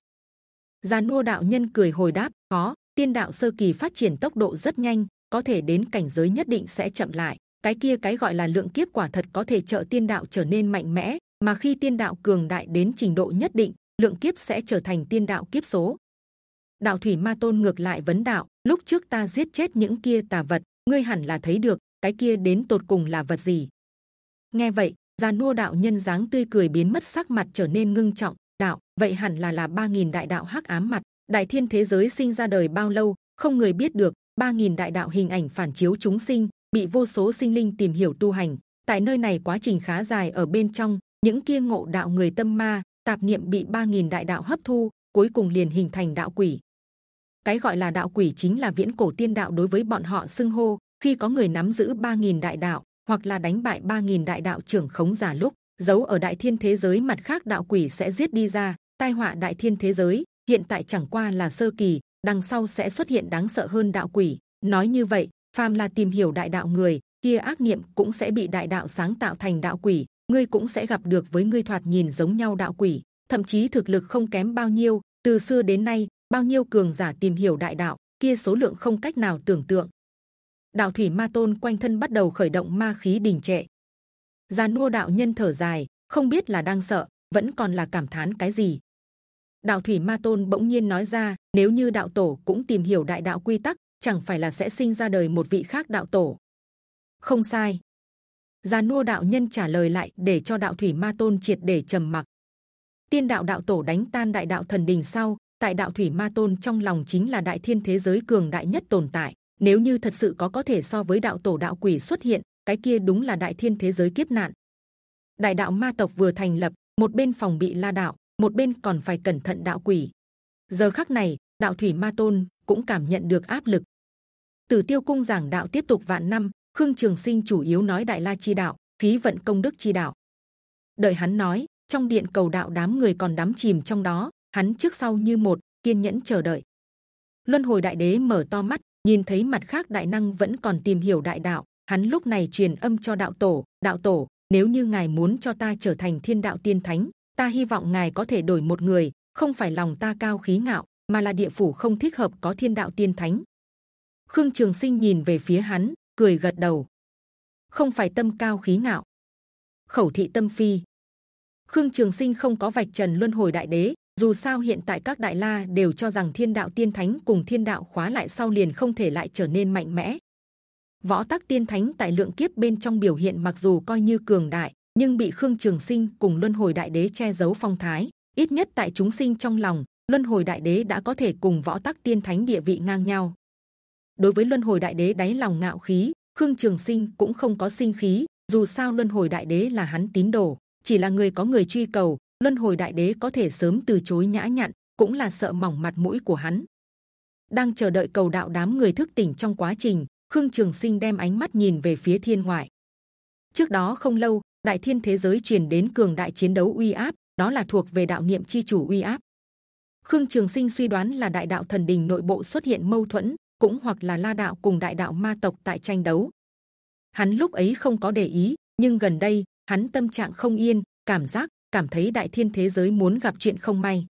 Già nua đạo nhân cười hồi đáp, có, tiên đạo sơ kỳ phát triển tốc độ rất nhanh, có thể đến cảnh giới nhất định sẽ chậm lại cái kia cái gọi là lượng kiếp quả thật có thể trợ tiên đạo trở nên mạnh mẽ, mà khi tiên đạo cường đại đến trình độ nhất định, lượng kiếp sẽ trở thành tiên đạo kiếp số. Đạo thủy ma tôn ngược lại vấn đạo, lúc trước ta giết chết những kia tà vật, ngươi hẳn là thấy được, cái kia đến tột cùng là vật gì? Nghe vậy già nua đạo nhân dáng tươi cười biến mất sắc mặt trở nên ngưng trọng, đạo, vậy hẳn là là ba nghìn đại đạo hắc ám mặt, đại thiên thế giới sinh ra đời bao lâu, không người biết được, ba nghìn đại đạo hình ảnh phản chiếu chúng sinh bị vô số sinh linh tìm hiểu tu hành. Tại nơi này quá trình khá dài, ở bên trong, những kia ngộ đạo người tâm ma, tạp niệm bị ba nghìn đại đạo hấp thu, cuối cùng liền hình thành đạo quỷ. Cái gọi là đạo quỷ chính là viễn cổ tiên đạo đối với bọn họ xưng hô. Khi có người nắm giữ ba nghìn đại đạo, hoặc là đánh bại ba nghìn đại đạo trưởng khống giả lúc, giấu ở đại thiên thế giới mặt khác đạo quỷ sẽ giết đi ra, tai họa đại thiên thế giới, hiện tại chẳng qua là sơ kỳ, đằng sau sẽ xuất hiện đáng sợ hơn đạo quỷ. Nói như vậy phàm là tìm hiểu đại đạo người kia ác niệm cũng sẽ bị đại đạo sáng tạo thành đạo quỷ ngươi cũng sẽ gặp được với ngươi thoạt nhìn giống nhau đạo quỷ thậm chí thực lực không kém bao nhiêu từ xưa đến nay bao nhiêu cường giả tìm hiểu đại đạo kia số lượng không cách nào tưởng tượng đạo thủy ma tôn quanh thân bắt đầu khởi động ma khí đình trệ già nua đạo nhân thở dài không biết là đang sợ vẫn còn là cảm thán cái gì? Đạo thủy ma tôn bỗng nhiên nói ra, nếu như đạo tổ cũng tìm hiểu đại đạo quy tắc, chẳng phải là sẽ sinh ra đời một vị khác đạo tổ? Không sai. Già nua đạo nhân trả lời lại để cho đạo thủy ma tôn triệt để trầm mặc. Tiên đạo đạo tổ đánh tan đại đạo thần đình sau, tại đạo thủy ma tôn trong lòng chính là đại thiên thế giới cường đại nhất tồn tại. Nếu như thật sự có có thể so với đạo tổ đạo quỷ xuất hiện, cái kia đúng là đại thiên thế giới kiếp nạn. Đại đạo ma tộc vừa thành lập, một bên phòng bị la đạo, một bên còn phải cẩn thận đạo quỷ. Giờ khắc này, đạo thủy ma tôn cũng cảm nhận được áp lực. Từ tiêu cung giảng đạo tiếp tục vạn năm, khương trường sinh chủ yếu nói đại la chi đạo, khí vận công đức chi đạo. đợi hắn nói, trong điện cầu đạo đám người còn đắm chìm trong đó, hắn trước sau như một kiên nhẫn chờ đợi. Luân hồi đại đế mở to mắt, nhìn thấy mặt khác đại năng vẫn còn tìm hiểu đại đạo, hắn lúc này truyền âm cho đạo tổ, đạo tổ, nếu như ngài muốn cho ta trở thành thiên đạo tiên thánh, ta hy vọng ngài có thể đổi một người, không phải lòng ta cao khí ngạo, mà là địa phủ không thích hợp có thiên đạo tiên thánh. Khương Trường Sinh nhìn về phía hắn, cười gật đầu. Không phải tâm cao khí ngạo, khẩu thị tâm phi. Khương Trường Sinh không có vạch trần luân hồi đại đế, dù sao hiện tại các đại la đều cho rằng thiên đạo tiên thánh cùng thiên đạo khóa lại sau liền không thể lại trở nên mạnh mẽ. Võ tắc tiên thánh tại lượng kiếp bên trong biểu hiện mặc dù coi như cường đại, nhưng bị khương trường sinh cùng luân hồi đại đế che giấu phong thái. ít nhất tại chúng sinh trong lòng, luân hồi đại đế đã có thể cùng võ tắc tiên thánh địa vị ngang nhau. Đối với luân hồi đại đế đáy lòng ngạo khí, khương trường sinh cũng không có sinh khí. dù sao luân hồi đại đế là hắn tín đồ, chỉ là người có người truy cầu, luân hồi đại đế có thể sớm từ chối nhã nhặn, cũng là sợ mỏng mặt mũi của hắn. đang chờ đợi cầu đạo đám người thức tỉnh trong quá trình, khương trường sinh đem ánh mắt nhìn về phía thiên ngoại. trước đó không lâu, đại thiên thế giới truyền đến cường đại chiến đấu uy áp, đó là thuộc về đạo niệm chi chủ uy áp. Khương Trường Sinh suy đoán là đại đạo thần đình nội bộ xuất hiện mâu thuẫn, cũng hoặc là la đạo cùng đại đạo ma tộc tại tranh đấu. Hắn lúc ấy không có để ý, nhưng gần đây hắn tâm trạng không yên, cảm giác cảm thấy đại thiên thế giới muốn gặp chuyện không may.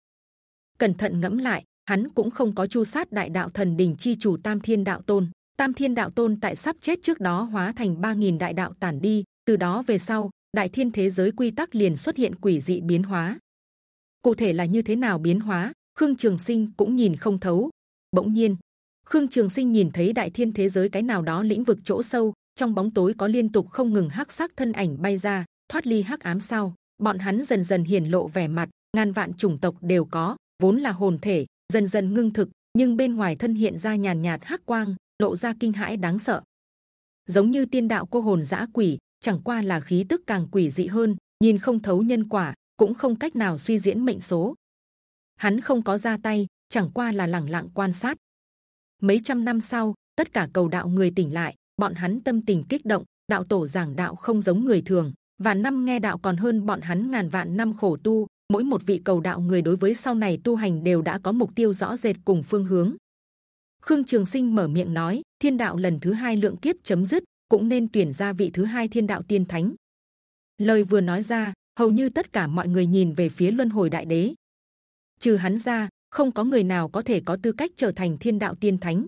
Cẩn thận ngẫm lại, hắn cũng không có chu sát đại đạo thần đình chi chủ tam thiên đạo tôn. Tam thiên đạo tôn tại sắp chết trước đó hóa thành ba nghìn đại đạo tản đi. Từ đó về sau, đại thiên thế giới quy tắc liền xuất hiện quỷ dị biến hóa. Cụ thể là như thế nào biến hóa, Khương Trường Sinh cũng nhìn không thấu. Bỗng nhiên, Khương Trường Sinh nhìn thấy đại thiên thế giới cái nào đó lĩnh vực chỗ sâu, trong bóng tối có liên tục không ngừng hắc sắc thân ảnh bay ra, thoát ly hắc ám sau bọn hắn dần dần hiển lộ vẻ mặt ngàn vạn chủng tộc đều có vốn là hồn thể dần dần ngưng thực nhưng bên ngoài thân hiện ra nhàn nhạt hắc quang lộ ra kinh hãi đáng sợ. Giống như tiên đạo cô hồn dã quỷ chẳng qua là khí tức càng quỷ dị hơn nhìn không thấu nhân quả cũng không cách nào suy diễn mệnh số. Hắn không có ra tay chẳng qua là lẳng lặng quan sát mấy trăm năm sau, tất cả cầu đạo người tỉnh lại, bọn hắn tâm tình kích động, đạo tổ giảng đạo không giống người thường. Và năm nghe đạo còn hơn bọn hắn ngàn vạn năm khổ tu, mỗi một vị cầu đạo người đối với sau này tu hành đều đã có mục tiêu rõ rệt cùng phương hướng. Khương trường sinh mở miệng nói, thiên đạo lần thứ hai lượng kiếp chấm dứt, cũng nên tuyển ra vị thứ hai thiên đạo tiên thánh. Lời vừa nói ra, hầu như tất cả mọi người nhìn về phía luân hồi đại đế. Trừ hắn ra không có người nào có thể có tư cách trở thành thiên đạo tiên thánh.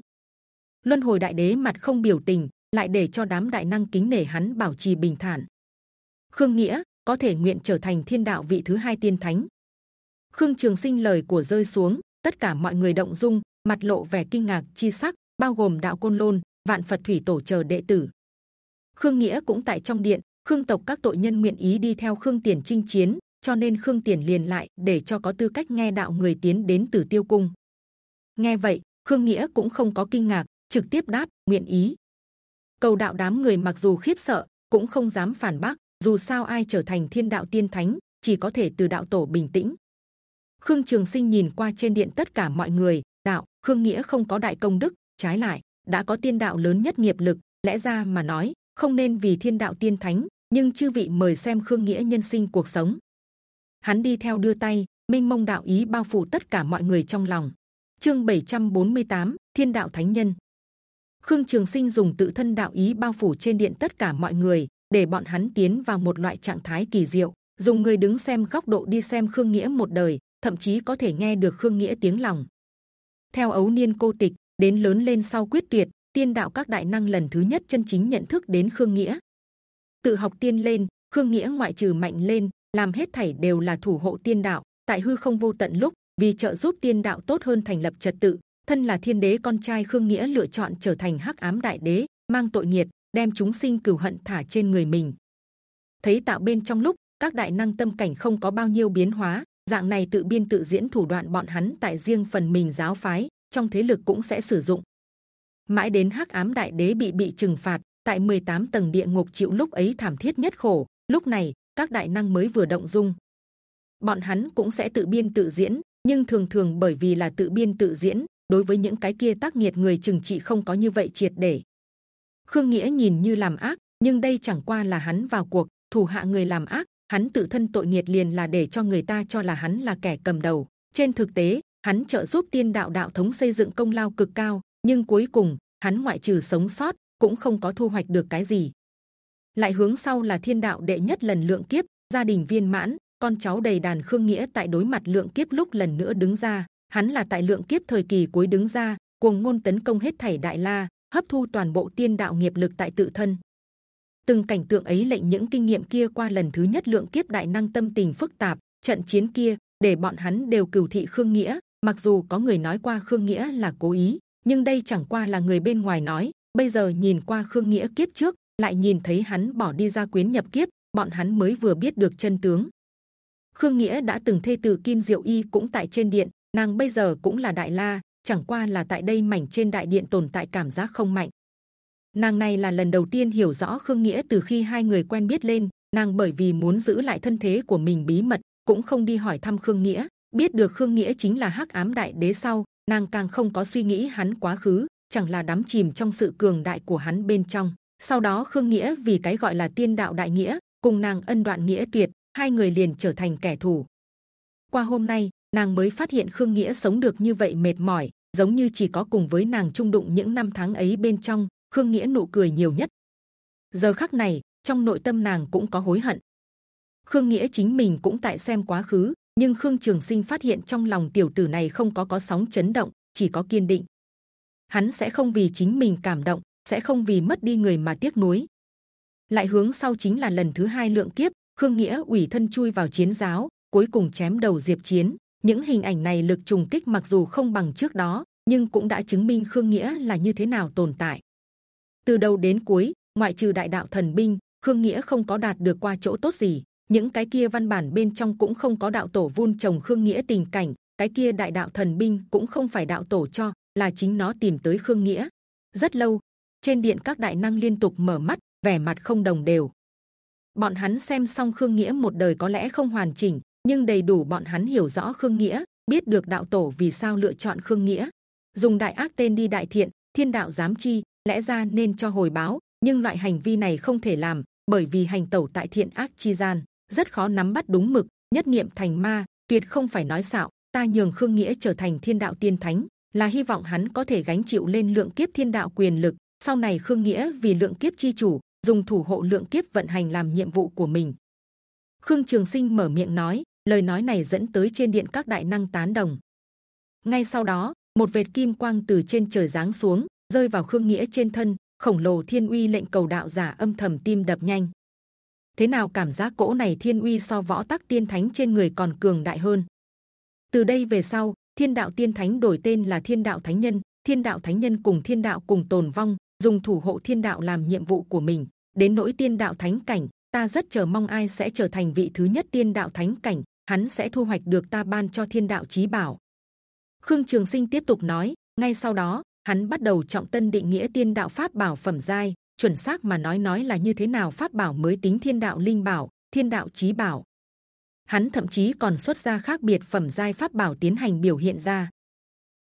Luân hồi đại đế mặt không biểu tình, lại để cho đám đại năng kính nể hắn bảo trì bình thản. Khương nghĩa, có thể nguyện trở thành thiên đạo vị thứ hai tiên thánh. Khương trường sinh lời của rơi xuống, tất cả mọi người động dung, mặt lộ vẻ kinh ngạc, chi sắc, bao gồm đạo côn lôn, vạn phật thủy tổ chờ đệ tử. Khương nghĩa cũng tại trong điện, khương tộc các tội nhân nguyện ý đi theo khương tiền chinh chiến cho nên khương tiền liền lại để cho có tư cách nghe đạo người tiến đến từ tiêu cung. Nghe vậy, khương nghĩa cũng không có kinh ngạc, trực tiếp đáp, nguyện ý. Cầu đạo đám người mặc dù khiếp sợ, cũng không dám phản bác, dù sao ai trở thành thiên đạo tiên thánh, chỉ có thể từ đạo tổ bình tĩnh. Khương trường sinh nhìn qua trên điện tất cả mọi người, đạo, khương nghĩa không có đại công đức, trái lại, đã có tiên đạo lớn nhất nghiệp lực, lẽ ra mà nói, không nên vì thiên đạo tiên thánh, nhưng chư vị mời xem khương nghĩa nhân sinh cuộc sống hắn đi theo đưa tay minh mông đạo ý bao phủ tất cả mọi người trong lòng. Chương 748, thiên đạo thánh nhân. Khương trường sinh dùng tự thân đạo ý bao phủ trên điện tất cả mọi người để bọn hắn tiến vào một loại trạng thái kỳ diệu. Dùng người đứng xem góc độ đi xem khương nghĩa một đời thậm chí có thể nghe được khương nghĩa tiếng lòng. Theo ấu niên cô tịch đến lớn lên sau quyết tuyệt tiên đạo các đại năng lần thứ nhất chân chính nhận thức đến khương nghĩa. Tự học tiên lên khương nghĩa ngoại trừ mạnh lên làm hết thảy đều là thủ hộ tiên đạo. Tại hư không vô tận lúc, vì trợ giúp tiên đạo tốt hơn thành lập trật tự, thân là thiên đế con trai khương nghĩa lựa chọn trở thành hắc ám đại đế, mang tội nghiệt, đem chúng sinh cửu hận thả trên người mình. Thấy tạo bên trong lúc, các đại năng tâm cảnh không có bao nhiêu biến hóa, dạng này tự biên tự diễn thủ đoạn bọn hắn tại riêng phần mình giáo phái, trong thế lực cũng sẽ sử dụng. Mãi đến hắc ám đại đế bị bị trừng phạt, tại 18 tầng địa ngục chịu lúc ấy thảm thiết nhất khổ, lúc này các đại năng mới vừa động dung. Bọn hắn cũng sẽ tự biên tự diễn, nhưng thường thường bởi vì là tự biên tự diễn, đối với những cái kia tác nghiệt người chừng trị không có như vậy triệt để. Khương nghĩa nhìn như làm ác, nhưng đây chẳng qua là hắn vào cuộc, thủ hạ người làm ác, hắn tự thân tội nghiệt liền là để cho người ta cho là hắn là kẻ cầm đầu. Trên thực tế, hắn trợ giúp tiên đạo đạo thống xây dựng công lao cực cao, nhưng cuối cùng, hắn ngoại trừ sống sót, cũng không có thu hoạch được cái gì lại hướng sau là thiên đạo đệ nhất lần lượng kiếp, gia đình viên mãn, con cháu đầy đàn khương nghĩa tại đối mặt lượng kiếp lúc lần nữa đứng ra. Hắn là tại lượng kiếp thời kỳ cuối đứng ra, cuồng ngôn tấn công hết thảy đại la, hấp thu toàn bộ tiên đạo nghiệp lực tại tự thân. Từng cảnh tượng ấy lệnh những kinh nghiệm kia qua lần thứ nhất lượng kiếp đại năng tâm tình phức tạp, trận chiến kia, để bọn hắn đều cửu thị khương nghĩa. Mặc dù có người nói qua khương nghĩa là cố ý, nhưng đây chẳng qua là người bên ngoài nói. Bây giờ nhìn qua khương nghĩa kiếp trước lại nhìn thấy hắn bỏ đi ra quyến nhập kiếp, bọn hắn mới vừa biết được chân tướng. Khương nghĩa đã từng thê tử kim diệu y cũng tại trên điện, nàng bây giờ cũng là đại la, chẳng qua là tại đây mảnh trên đại điện tồn tại cảm giác không mạnh. Nàng này là lần đầu tiên hiểu rõ khương nghĩa từ khi hai người quen biết lên, nàng bởi vì muốn giữ lại thân thế của mình bí mật, cũng không đi hỏi thăm khương nghĩa, biết được khương nghĩa chính là hắc ám đại đế sau, nàng càng không có suy nghĩ hắn quá khứ, chẳng là đắm chìm trong sự cường đại của hắn bên trong sau đó khương nghĩa vì cái gọi là tiên đạo đại nghĩa, cùng nàng ân đoạn nghĩa tuyệt, hai người liền trở thành kẻ thù. Qua hôm nay, nàng mới phát hiện khương nghĩa sống được như vậy mệt mỏi, giống như chỉ có cùng với nàng chung đụng những năm tháng ấy bên trong, khương nghĩa nụ cười nhiều nhất. Giờ khắc này, trong nội tâm nàng cũng có hối hận. Khương nghĩa chính mình cũng tại xem quá khứ, nhưng khương trường sinh phát hiện trong lòng tiểu tử này không có có sóng chấn động, chỉ có kiên định. Hắn sẽ không vì chính mình cảm động sẽ không vì mất đi người mà tiếc nuối. Lại hướng sau chính là lần thứ hai lượng kiếp, khương nghĩa ủy thân chui vào chiến giáo, cuối cùng chém đầu diệp chiến. Những hình ảnh này lực trùng kích mặc dù không bằng trước đó, nhưng cũng đã chứng minh khương nghĩa là như thế nào tồn tại. Từ đầu đến cuối, ngoại trừ đại đạo thần binh, khương nghĩa không có đạt được qua chỗ tốt gì. Những cái kia văn bản bên trong cũng không có đạo tổ vun trồng khương nghĩa tình cảnh, cái kia đại đạo thần binh cũng không phải đạo tổ cho, là chính nó tìm tới khương nghĩa. Rất lâu trên điện các đại năng liên tục mở mắt, vẻ mặt không đồng đều. Bọn hắn xem xong khương nghĩa một đời có lẽ không hoàn chỉnh, nhưng đầy đủ bọn hắn hiểu rõ khương nghĩa, biết được đạo tổ vì sao lựa chọn khương nghĩa. Dùng đại ác tên đi đại thiện, thiên đạo dám chi, lẽ ra nên cho hồi báo, nhưng loại hành vi này không thể làm, bởi vì hành tẩu tại thiện ác chi gian, rất khó nắm bắt đúng mực, nhất niệm thành ma, tuyệt không phải nói xạo, ta nhường khương nghĩa trở thành thiên đạo tiên thánh, là hy vọng hắn có thể gánh chịu lên lượng kiếp thiên đạo quyền lực sau này khương nghĩa vì lượng kiếp chi chủ, dùng thủ hộ lượng kiếp vận hành làm nhiệm vụ của mình. Khương trường sinh mở miệng nói, lời nói này dẫn tới trên điện các đại năng tán đồng. Ngay sau đó, một vệt kim quang từ trên trời giáng xuống, rơi vào khương nghĩa trên thân, khổng lồ thiên uy lệnh cầu đạo giả âm thầm tim đập nhanh. Thế nào cảm giác cỗ này thiên uy so võ tắc tiên thánh trên người còn cường đại hơn? Từ đây về sau, thiên đạo tiên thánh đổi tên là thiên đạo thánh nhân, thiên đạo thánh nhân cùng thiên đạo cùng tồn vong dùng thủ hộ thiên đạo làm nhiệm vụ của mình. Đến nỗi tiên đạo thánh cảnh, ta rất chờ mong ai sẽ trở thành vị thứ nhất tiên đạo thánh cảnh, hắn sẽ thu hoạch được ta ban cho thiên đạo chí bảo. Khương trường sinh tiếp tục nói, ngay sau đó, hắn bắt đầu trọng tân định nghĩa tiên đạo pháp bảo phẩm giai, chuẩn xác mà nói nói là như thế nào pháp bảo mới tính thiên đạo linh bảo, thiên đạo chí bảo. Hắn thậm chí còn xuất ra khác biệt phẩm giai pháp bảo tiến hành biểu hiện ra.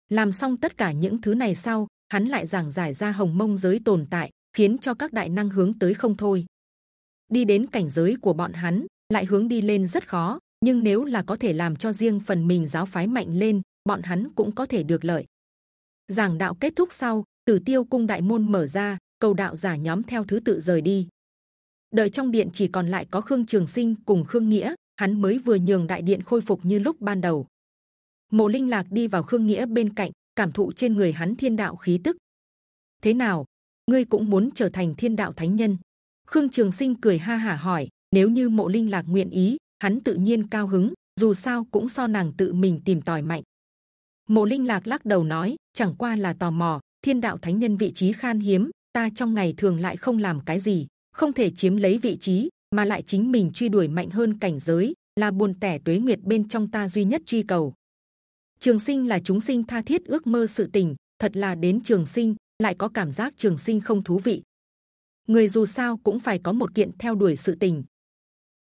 Làm xong tất cả những thứ này sau hắn lại giảng giải ra hồng mông giới tồn tại, khiến cho các đại năng hướng tới không thôi. Đi đến cảnh giới của bọn hắn, lại hướng đi lên rất khó, nhưng nếu là có thể làm cho riêng phần mình giáo phái mạnh lên, bọn hắn cũng có thể được lợi. Giảng đạo kết thúc sau, tử tiêu cung đại môn mở ra, cầu đạo giả nhóm theo thứ tự rời đi. Đợi trong điện chỉ còn lại có khương trường sinh cùng khương nghĩa, hắn mới vừa nhường đại điện khôi phục như lúc ban đầu. Mộ linh lạc đi vào khương nghĩa bên cạnh cảm thụ trên người hắn thiên đạo khí tức. Thế nào? Ngươi cũng muốn trở thành thiên đạo thánh nhân? Khương trường sinh cười ha hả hỏi, nếu như mộ linh lạc nguyện ý, hắn tự nhiên cao hứng, dù sao cũng so nàng tự mình tìm tòi mạnh. Mộ linh lạc lắc đầu nói, chẳng qua là tò mò, thiên đạo thánh nhân vị trí khan hiếm, ta trong ngày thường lại không làm cái gì, không thể chiếm lấy vị trí, mà lại chính mình truy đuổi mạnh hơn cảnh giới, là buồn tẻ tuế nguyệt bên trong ta duy nhất truy cầu trường sinh là chúng sinh tha thiết ước mơ sự tình, thật là đến trường sinh, lại có cảm giác trường sinh không thú vị. Người dù sao cũng phải có một kiện theo đuổi sự tình.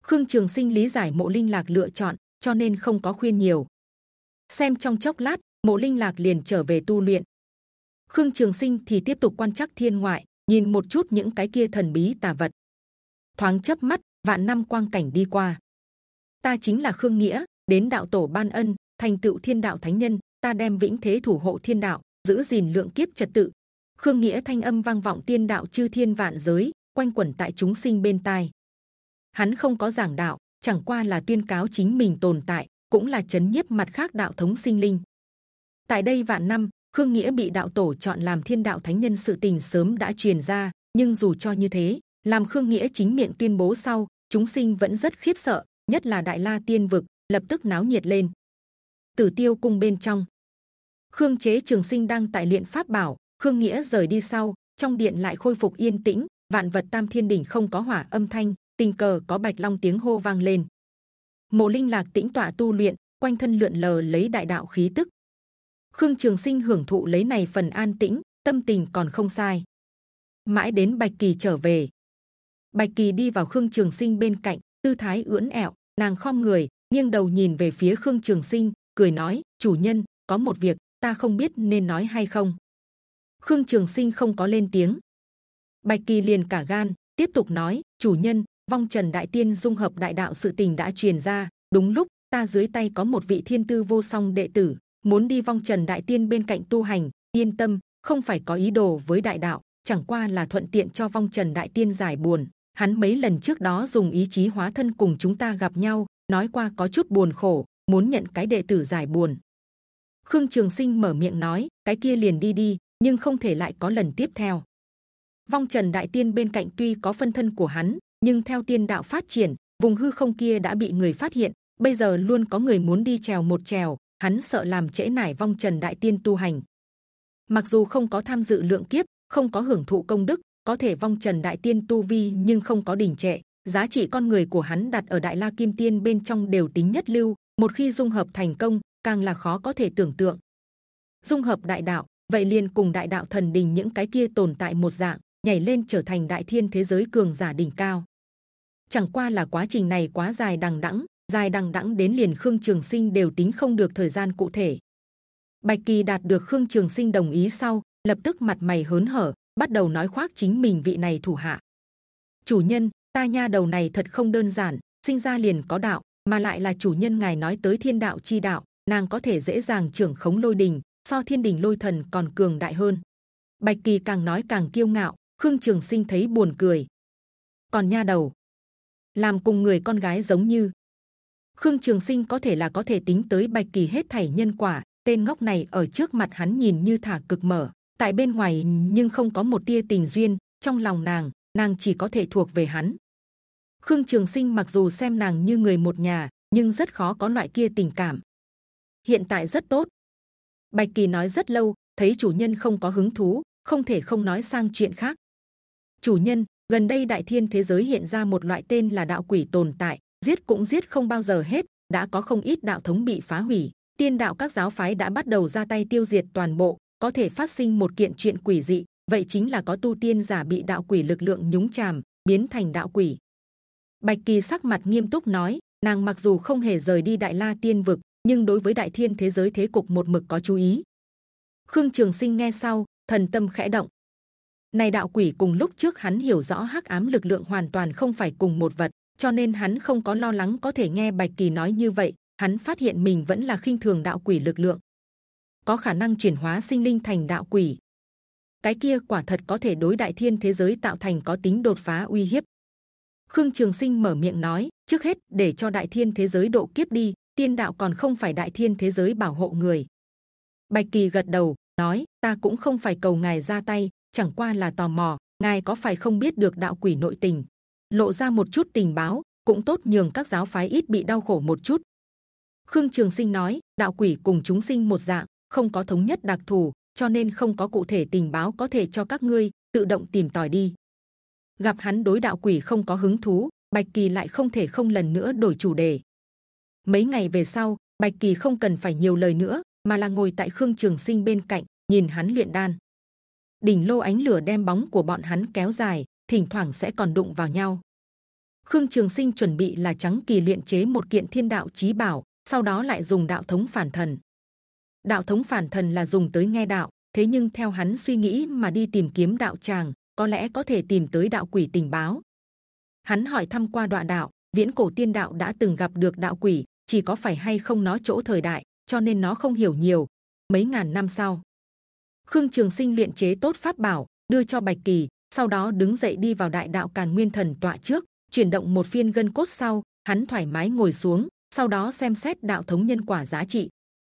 Khương trường sinh lý giải mộ linh lạc lựa chọn, cho nên không có khuyên nhiều. Xem trong chốc lát, mộ linh lạc liền trở về tu luyện. Khương trường sinh thì tiếp tục quan chắc thiên ngoại, nhìn một chút những cái kia thần bí tà vật. Thoáng chớp mắt, vạn năm quang cảnh đi qua. Ta chính là khương nghĩa, đến đạo tổ ban ân thành tựu thiên đạo thánh nhân, ta đem vĩnh thế thủ hộ thiên đạo, giữ gìn lượng kiếp trật tự. Khương nghĩa thanh âm vang vọng tiên đạo chư thiên vạn giới, quanh quẩn tại chúng sinh bên tai. Hắn không có giảng đạo, chẳng qua là tuyên cáo chính mình tồn tại, cũng là chấn nhiếp mặt khác đạo thống sinh linh. Tại đây vạn năm, khương nghĩa bị đạo tổ chọn làm thiên đạo thánh nhân sự tình sớm đã truyền ra, nhưng dù cho như thế, làm khương nghĩa chính miệng tuyên bố sau, chúng sinh vẫn rất khiếp sợ, nhất là đại la tiên vực, lập tức náo nhiệt lên tử tiêu cung bên trong. Khương chế trường sinh đang tại luyện pháp bảo, khương nghĩa rời đi sau, trong điện lại khôi phục yên tĩnh, vạn vật tam thiên đỉnh không có hỏa âm thanh, tình cờ có bạch long tiếng hô vang lên. Mộ linh lạc tĩnh tọa tu luyện, quanh thân lượn lờ lấy đại đạo khí tức. Khương trường sinh hưởng thụ lấy này phần an tĩnh, tâm tình còn không sai. Mãi đến bạch kỳ trở về. Bạch kỳ đi vào khương trường sinh bên cạnh, tư thái ưỡn ẹo, nàng khom người, nghiêng đầu nhìn về phía khương trường sinh cười nói, chủ nhân, có một việc, ta không biết nên nói hay không. Khương trường sinh không có lên tiếng. Bạch kỳ liền cả gan, tiếp tục nói, chủ nhân, vong trần đại tiên dung hợp đại đạo sự tình đã truyền ra. Đúng lúc, ta dưới tay có một vị thiên tư vô song đệ tử, muốn đi vong trần đại tiên bên cạnh tu hành. Yên tâm, không phải có ý đồ với đại đạo, chẳng qua là thuận tiện cho vong trần đại tiên giải buồn. Hắn mấy lần trước đó dùng ý chí hóa thân cùng chúng ta gặp nhau, nói qua có chút buồn khổ muốn nhận cái đệ tử giải buồn. Khương trường sinh mở miệng nói, cái kia liền đi đi, nhưng không thể lại có lần tiếp theo. Vong trần đại tiên bên cạnh tuy có phân thân của hắn, nhưng theo tiên đạo phát triển, vùng hư không kia đã bị người phát hiện. Bây giờ luôn có người muốn đi trèo một trèo, hắn sợ làm trễ nải vong trần đại tiên tu hành. Mặc dù không có tham dự lượng kiếp, không có hưởng thụ công đức, có thể vong trần đại tiên tu vi nhưng không có đỉnh trệ. Giá trị con người của hắn đặt ở đại la kim tiên bên trong đều tính nhất lưu một khi dung hợp thành công, càng là khó có thể tưởng tượng. Dung hợp đại đạo, vậy liền cùng đại đạo thần đình những cái kia tồn tại một dạng, nhảy lên trở thành đại thiên thế giới cường giả đỉnh cao. Chẳng qua là quá trình này quá dài đằng đẵng, dài đằng đẵng đến liền khương trường sinh đều tính không được thời gian cụ thể. Bạch kỳ đạt được khương trường sinh đồng ý sau, lập tức mặt mày hớn hở, bắt đầu nói khoác chính mình vị này thủ hạ. Chủ nhân, ta nha đầu này thật không đơn giản, sinh ra liền có đạo mà lại là chủ nhân ngài nói tới thiên đạo chi đạo, nàng có thể dễ dàng trưởng khống lôi đình, so thiên đình lôi thần còn cường đại hơn. Bạch kỳ càng nói càng kiêu ngạo, khương trường sinh thấy buồn cười. Còn nha đầu, làm cùng người con gái giống như. Khương trường sinh có thể là có thể tính tới bạch kỳ hết thảy nhân quả, tên ngốc này ở trước mặt hắn nhìn như thả cực mở, tại bên ngoài nhưng không có một tia tình duyên, trong lòng nàng nàng chỉ có thể thuộc về hắn khương trường sinh mặc dù xem nàng như người một nhà, nhưng rất khó có loại kia tình cảm. Hiện tại rất tốt. Bạch kỳ nói rất lâu, thấy chủ nhân không có hứng thú, không thể không nói sang chuyện khác. Chủ nhân, gần đây đại thiên thế giới hiện ra một loại tên là đạo quỷ tồn tại, giết cũng giết không bao giờ hết, đã có không ít đạo thống bị phá hủy. Tiên đạo các giáo phái đã bắt đầu ra tay tiêu diệt toàn bộ, có thể phát sinh một kiện chuyện quỷ dị, vậy chính là có tu tiên giả bị đạo quỷ lực lượng nhúng chàm, biến thành đạo quỷ bạch kỳ sắc mặt nghiêm túc nói, nàng mặc dù không hề rời đi đại la tiên vực, nhưng đối với đại thiên thế giới thế cục một mực có chú ý. Khương trường sinh nghe sau, thần tâm khẽ động. Này đạo quỷ, cùng lúc trước hắn hiểu rõ hắc ám lực lượng hoàn toàn không phải cùng một vật, cho nên hắn không có lo lắng có thể nghe bạch kỳ nói như vậy, hắn phát hiện mình vẫn là khinh thường đạo quỷ lực lượng. Có khả năng chuyển hóa sinh linh thành đạo quỷ. Cái kia quả thật có thể đối đại thiên thế giới tạo thành có tính đột phá uy hiếp khương trường sinh mở miệng nói trước hết để cho đại thiên thế giới độ kiếp đi tiên đạo còn không phải đại thiên thế giới bảo hộ người bạch kỳ gật đầu nói ta cũng không phải cầu ngài ra tay chẳng qua là tò mò ngài có phải không biết được đạo quỷ nội tình lộ ra một chút tình báo cũng tốt nhường các giáo phái ít bị đau khổ một chút. Khương Trường Sinh nói, đạo quỷ cùng chúng sinh một dạng, không có thống nhất đặc thù, cho nên không có cụ thể tình báo có thể cho các ngươi tự động tìm tòi đi. Gặp hắn đối đạo quỷ không có hứng thú, Bạch Kỳ lại không thể không lần nữa đổi chủ đề. Mấy ngày về sau, Bạch Kỳ không cần phải nhiều lời nữa, mà là ngồi tại Khương Trường Sinh bên cạnh, nhìn hắn luyện đan. Đỉnh lô ánh lửa đem bóng của bọn hắn kéo dài, thỉnh thoảng sẽ còn đụng vào nhau. Khương Trường Sinh chuẩn bị là trắng kỳ luyện chế một kiện thiên đạo chí bảo, sau đó lại dùng đạo thống phản thần. Đạo thống phản thần là dùng tới nghe đạo, thế nhưng theo hắn suy nghĩ mà đi tìm kiếm đạo tràng, có lẽ có thể tìm tới đạo quỷ tình báo. Hắn hỏi thăm qua đoạn đạo, viễn cổ tiên đạo đã từng gặp được đạo quỷ, chỉ có phải hay không nó chỗ thời đại, cho nên nó không hiểu nhiều. Mấy ngàn năm sau, Khương Trường Sinh luyện chế tốt pháp bảo, đưa cho Bạch Kỳ, sau đó đứng dậy đi vào đại đạo càn nguyên thần tọa trước, chuyển động một phiên gân cốt sau, hắn thoải mái ngồi xuống, sau đó xem xét đạo thống nhân quả giá trị,